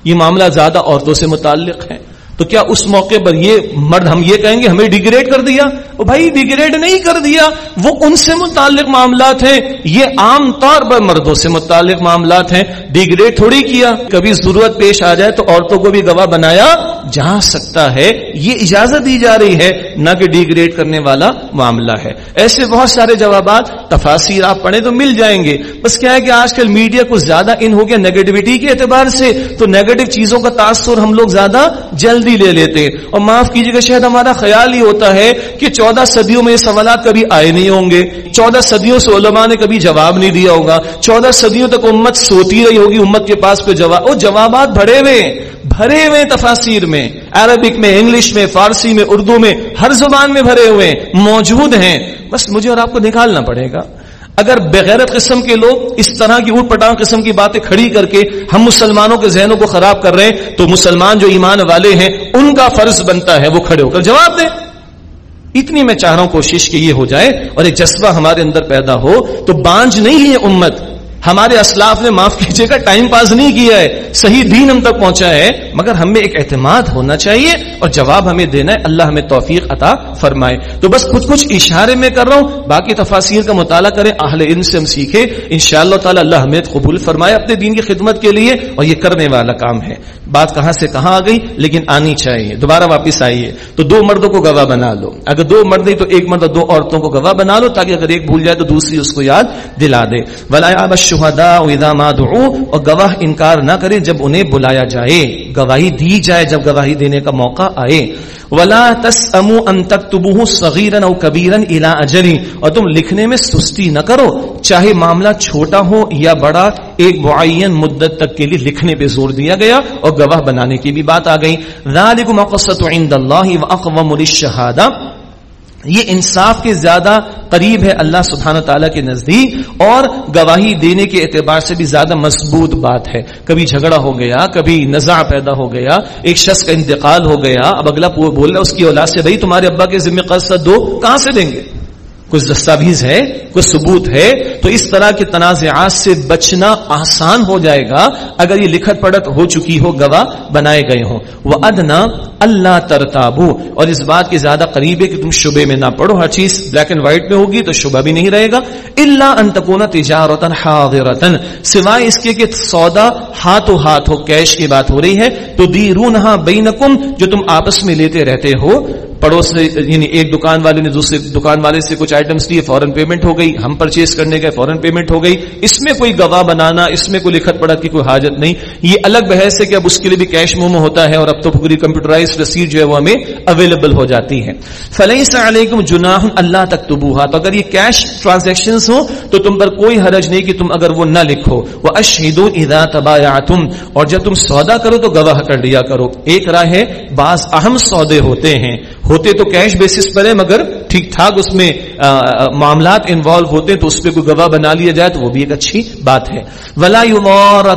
یہ معاملہ زیادہ عورتوں سے متعلق ہے۔ تو کیا اس موقع پر یہ مرد ہم یہ کہیں گے ہمیں ڈیگریڈ کر دیا؟ بھائی ڈیگریڈ نہیں کر دیا۔ وہ ان سے متعلق معاملات ہیں۔ یہ عام طور پر مردوں سے متعلق معاملات ہیں۔ ڈیگریڈ تھوڑی کیا۔ کبھی ضرورت پیش آ جائے تو عورتوں کو بھی گواہ بنایا جا سکتا ہے۔ یہ اجازت دی جا رہی ہے، نہ کہ ڈیگریڈ کرنے والا معاملہ ہے۔ ایسے بہت سارے جوابات، تفاصیر آپ پڑھیں تو مل جائیں گے۔ بس کیا ہے کہ آج کل میڈیا کچھ زیادہ ان ہو گیا نیگیٹوٹی کے اعتبار سے۔ تو نیگیٹو چیزوں کا تاثر ہم لوگ زیادہ جلد جلدی لے لیتے اور معاف کیجیے گا، شاید ہمارا خیال ہی ہوتا ہے کہ چودہ صدیوں میں یہ سوالات کبھی آئے نہیں ہوں گے۔ چودہ صدیوں سے علماء نے کبھی جواب نہیں دیا ہوگا۔ چودہ صدیوں تک امت سوتی رہی ہوگی، امت کے پاس کوئی جواب۔ وہ جوابات بھرے ہوئے بھرے ہوئے تفاصیر میں۔ عربک میں، انگلش میں، فارسی میں، اردو میں، ہر زبان میں بھرے ہوئے موجود ہیں۔ بس مجھے اور آپ کو نکالنا پڑے گا۔ اگر بغیرت قسم کے لوگ اس طرح کی اوٹ پٹانگ قسم کی باتیں کھڑی کر کے ہم مسلمانوں کے ذہنوں کو خراب کر رہے ہیں، تو مسلمان جو ایمان والے ہیں، ان کا فرض بنتا ہے وہ کھڑے ہو کر جواب دیں۔ اتنی میں چاہ رہا ہوں کوشش کہ یہ ہو جائے اور ایک جذبہ ہمارے اندر پیدا ہو، تو بانج نہیں ہے امت۔ ہمارے اسلاف نے معاف کیجیے گا، ٹائم پاس نہیں کیا ہے، صحیح دین ہم تک پہنچا ہے، مگر ہمیں ایک اعتماد ہونا چاہیے اور جواب ہمیں دینا ہے، اللہ ہمیں توفیق عطا فرمائے۔ تو بس کچھ کچھ اشارے میں کر رہا ہوں، باقی تفاصیر کا مطالعہ کریں، اہل ان سے ہم سیکھیں۔ ان شاء اللہ تعالی اللہ ہمیں قبول فرمائے اپنے دین کی خدمت کے لیے، اور یہ کرنے والا کام ہے۔ بات کہاں سے کہاں آ گئی، لیکن آنی چاہیے، دوبارہ واپس آئیے۔ تو دو مردوں کو گواہ بنا لو۔ اگر دو مرد نہیں تو ایک مرد دو عورتوں کو گواہ بنا لو، تاکہ اگر ایک بھول جائے تو دوسری اس کو یاد دلا دے۔ ولا شہدا اور گواہ انکار نہ کرے جب انہیں بلایا جائے۔ گواہی دی جائے جب گواہی دینے کا موقع آئے۔ ولا تس امو ان تک تبو سغیرن او کبیرن الا اجری اور تم لکھنے میں سستی نہ کرو، چاہے معاملہ چھوٹا ہو یا بڑا، ایک معین مدت تک کے لیے لکھنے پہ زور دیا گیا اور گواہ بنانے کی بھی بات آ گئی۔ ذالکم اقسط عند اللہ واقوم للشهاده یہ انصاف کے زیادہ قریب ہے اللہ سبحانہ تعالیٰ کے نزدیک اور گواہی دینے کے اعتبار سے بھی زیادہ مضبوط بات ہے۔ کبھی جھگڑا ہو گیا، کبھی نزاع پیدا ہو گیا، ایک شخص کا انتقال ہو گیا، اب اگلا بول رہا اس کی اولاد سے، بھائی تمہارے ابا کے ذمہ قرض دو، کہاں سے دیں گے؟ کچھ دستاویز ہے کچھ ثبوت ہے تو اس طرح کے تنازعات سے بچنا آسان ہو جائے گا اگر یہ لکھت پڑت ہو چکی ہو، گواہ بنائے گئے ہوں۔ وہ ادنا اللہ ترتابو اور اس بات کے زیادہ قریب ہے کہ تم شبے میں نہ پڑھو، ہر چیز بلیک اینڈ وائٹ میں ہوگی تو شبہ بھی نہیں رہے گا۔ اللہ انتقون تجارت حاضرتن سوائے اس کے کہ سودا ہاتھوں ہاتھ ہو کیش کی بات ہو رہی ہے۔ تو دیرونہا بینکم جو تم آپس میں لیتے رہتے ہو۔ پڑوس یعنی ایک دکان والے نے دوسرے دکان والے سے کچھ آئٹمس لیے فورن پیمنٹ ہو گئی۔ گئی، ہم پرچیز کرنے گئے فورن پیمنٹ ہو گئی۔ اس میں کوئی گواہ بنانا، اس میں کوئی لکھت پڑھت کی کوئی حاجت نہیں۔ یہ الگ بحث ہے کہ اب اس کے لیے بھی کیش مومو ہوتا ہے اور اب تو پوری کمپیوٹرائز رسید جو ہے وہ ہمیں اویلیبل ہو جاتی ہے۔ فلحی علیکم جناح اللہ تک تو اگر یہ کیش ٹرانزیکشن ہوں تو تم پر کوئی حرج نہیں کہ تم اگر وہ نہ لکھو۔ وہ اشہد ادا تبایا تم اور جب تم سودا کرو تو گواہ کر لیا کرو۔ ایک راہ ہے، بعض اہم سودے ہوتے ہیں۔ ہوتے تو کیش بیسس پر ہے مگر ٹھیک ٹھاک اس میں معاملات انوالو ہوتے ہیں تو اس پہ کوئی گواہ بنا لیا جائے تو وہ بھی ایک اچھی بات ہے۔ ولا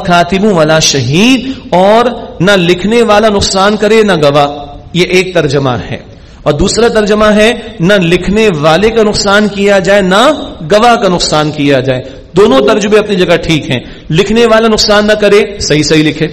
خاتم ولا شہید اور نہ لکھنے والا نقصان کرے، نہ گواہ۔ یہ ایک ترجمہ ہے۔ اور دوسرا ترجمہ ہے، نہ لکھنے والے کا نقصان کیا جائے، نہ گواہ کا نقصان کیا جائے۔ دونوں ترجمے اپنی جگہ ٹھیک ہیں۔ لکھنے والا نقصان نہ کرے، صحیح صحیح لکھے۔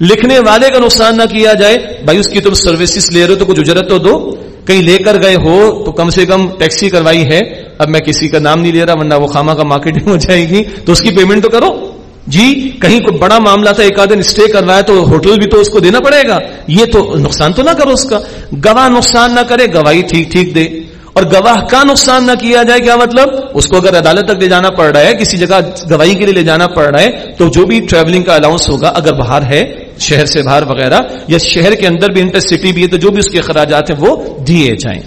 لکھنے والے کا نقصان نہ کیا جائے، بھائی اس کی تم سروسز لے رہے ہو تو کچھ اجرت تو دو۔ کہیں لے کر گئے ہو تو کم سے کم ٹیکسی کروائی ہے۔ اب میں کسی کا نام نہیں لے رہا، ورنہ وہ خامہ کا مارکیٹنگ ہو جائے گی۔ تو اس کی پیمنٹ تو کرو۔ جی کہیں کوئی بڑا معاملہ تھا، ایک آدھ دن اسٹے کر رہا ہے تو ہوٹل بھی تو اس کو دینا پڑے گا۔ یہ تو نقصان تو نہ کرو اس کا۔ گواہ نقصان نہ کرے، گواہی ٹھیک ٹھیک دے۔ اور گواہ کا نقصان نہ کیا جائے، کیا مطلب؟ اس کو اگر عدالت تک لے جانا پڑ رہا ہے، کسی جگہ گواہی کے لیے لے جانا پڑ رہا ہے، تو جو بھی ٹریولنگ کا الاؤنس ہوگا، اگر باہر ہے، شہر سے باہر وغیرہ، یا شہر کے اندر بھی انٹر سٹی بھی ہے، تو جو بھی اس کے اخراجات ہیں، وہ دیے جائیں۔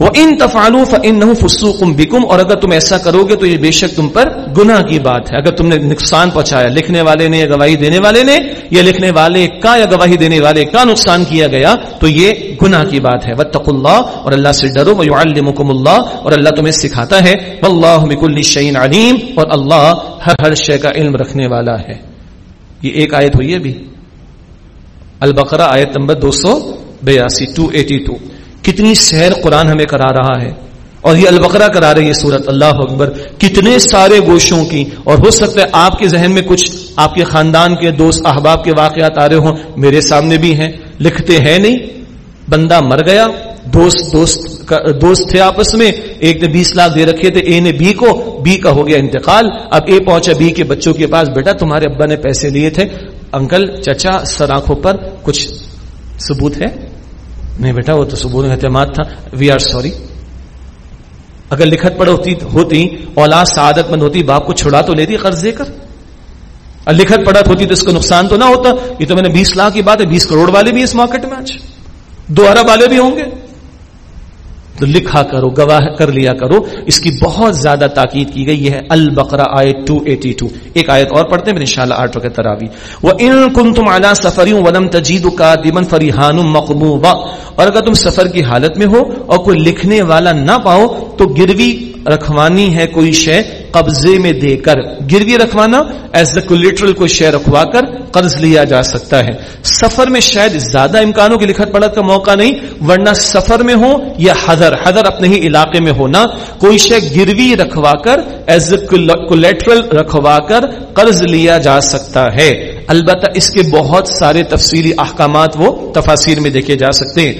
وہ ان تفالو ان فسوقم بکم اور اگر تم ایسا کرو گے تو یہ بے شک تم پر گناہ کی بات ہے۔ اگر تم نے نقصان پہنچایا، لکھنے والے نے یا گواہی دینے والے نے، یا لکھنے والے کا یا گواہی دینے والے کا نقصان کیا گیا، تو یہ گناہ کی بات ہے۔ وط اللہ اور اللہ سے ڈرو وہ اللہ اور اللہ تمہیں سکھاتا ہے۔ اللہ مکل شعین علیم اور اللہ ہر ہر شے کا علم رکھنے والا ہے۔ یہ ایک آیت ہوئی ہے بھی البقرہ آیت نمبر دو سو بیاسی ٹو ایٹی ٹو کتنی سیر قرآن ہمیں کرا رہا ہے اور یہ البقرہ کرا رہی ہے سورت اللہ اکبر۔ کتنے سارے گوشوں کی، اور ہو سکتا ہے آپ کے ذہن میں کچھ آپ کے خاندان کے دوست احباب کے واقعات آ رہے ہوں، میرے سامنے بھی ہیں، لکھتے ہیں نہیں۔ بندہ مر گیا، دوست دوست دوست تھے آپس میں، ایک نے بیس لاکھ دے رکھے تھے، اے نے بی کو، بی کا ہو گیا انتقال۔ اب اے پہنچا بی کے بچوں کے پاس، بیٹا تمہارے ابا نے پیسے لیے تھے۔ انکل، چچا، سر آنکھوں پر کچھ ثبوت ہے؟ نہیں بیٹا، وہ تو صبح اعتماد تھا۔ وی آر سوری اگر لکھت پڑھ ہوتی ہوتی، اولاد سعادت مند ہوتی، باپ کو چھڑا تو لیتی قرض دے کر۔ اور لکھت پڑھت ہوتی تو اس کو نقصان تو نہ ہوتا۔ یہ تو میں نے بیس لاکھ کی بات ہے، بیس کروڑ والے بھی اس مارکیٹ میں آج۔ دو ارب والے بھی ہوں گے۔ تو لکھا کرو، گواہ کر لیا کرو۔ اس کی بہت زیادہ تاکید کی گئی ہے البقرا آئے ٹو ایٹی ٹو ایک آیت اور پڑھتے ہیں ان شاء اللہ آٹھ وقت تراوی وہ ان کن تم اعلیٰ سفری ولم تجید کا دیمن فریحان مقبوبہ اور اگر تم سفر کی حالت میں ہو اور کوئی لکھنے والا نہ پاؤ تو گروی رکھوانی ہے کوئی شے قبضے میں دے کر گروی رکھوانا، ایز دا کولیٹرل کوئی شے رکھوا کر قرض لیا جا سکتا ہے۔ سفر میں شاید زیادہ امکانوں کی لکھت پڑھت کا موقع نہیں، ورنہ سفر میں ہو یا حضر حضر اپنے ہی علاقے میں ہونا، کوئی شے گروی رکھوا کر، ایز دا کولیٹرل رکھوا کر قرض لیا جا سکتا ہے۔ البتہ اس کے بہت سارے تفصیلی احکامات وہ تفاصیر میں دیکھے جا سکتے ہیں۔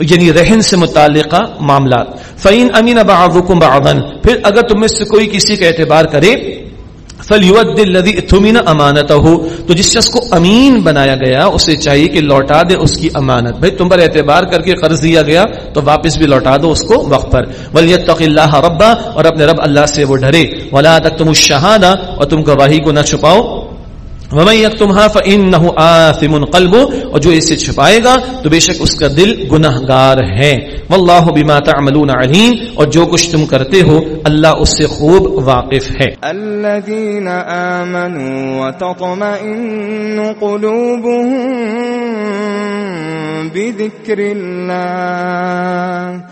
یعنی رہن سے متعلقہ معاملات۔ فعین امین اباکم باغن پھر اگر تم میں سے کوئی کسی کا اعتبار کرے فلیمین امانت ہو تو جس شخص کو امین بنایا گیا، اسے چاہیے کہ لوٹا دے اس کی امانت۔ بھائی، تم پر اعتبار کر کے قرض دیا گیا، تو واپس بھی لوٹا دو اس کو وقت پر۔ ولیت اللہ ربا اور اپنے رب اللہ سے وہ ڈرے۔ ولا تک تم اور تم گواہی کو نہ چھپاؤ۔ اور جو اسے چھپائے گا تو بے شک اس کا دل گناہ گار ہے۔ واللہ بما تعملون علیم اور جو کچھ تم کرتے ہو، اللہ اس سے خوب واقف ہے۔ الذين آمنوا وتطمئن قلوبهم بذكر الله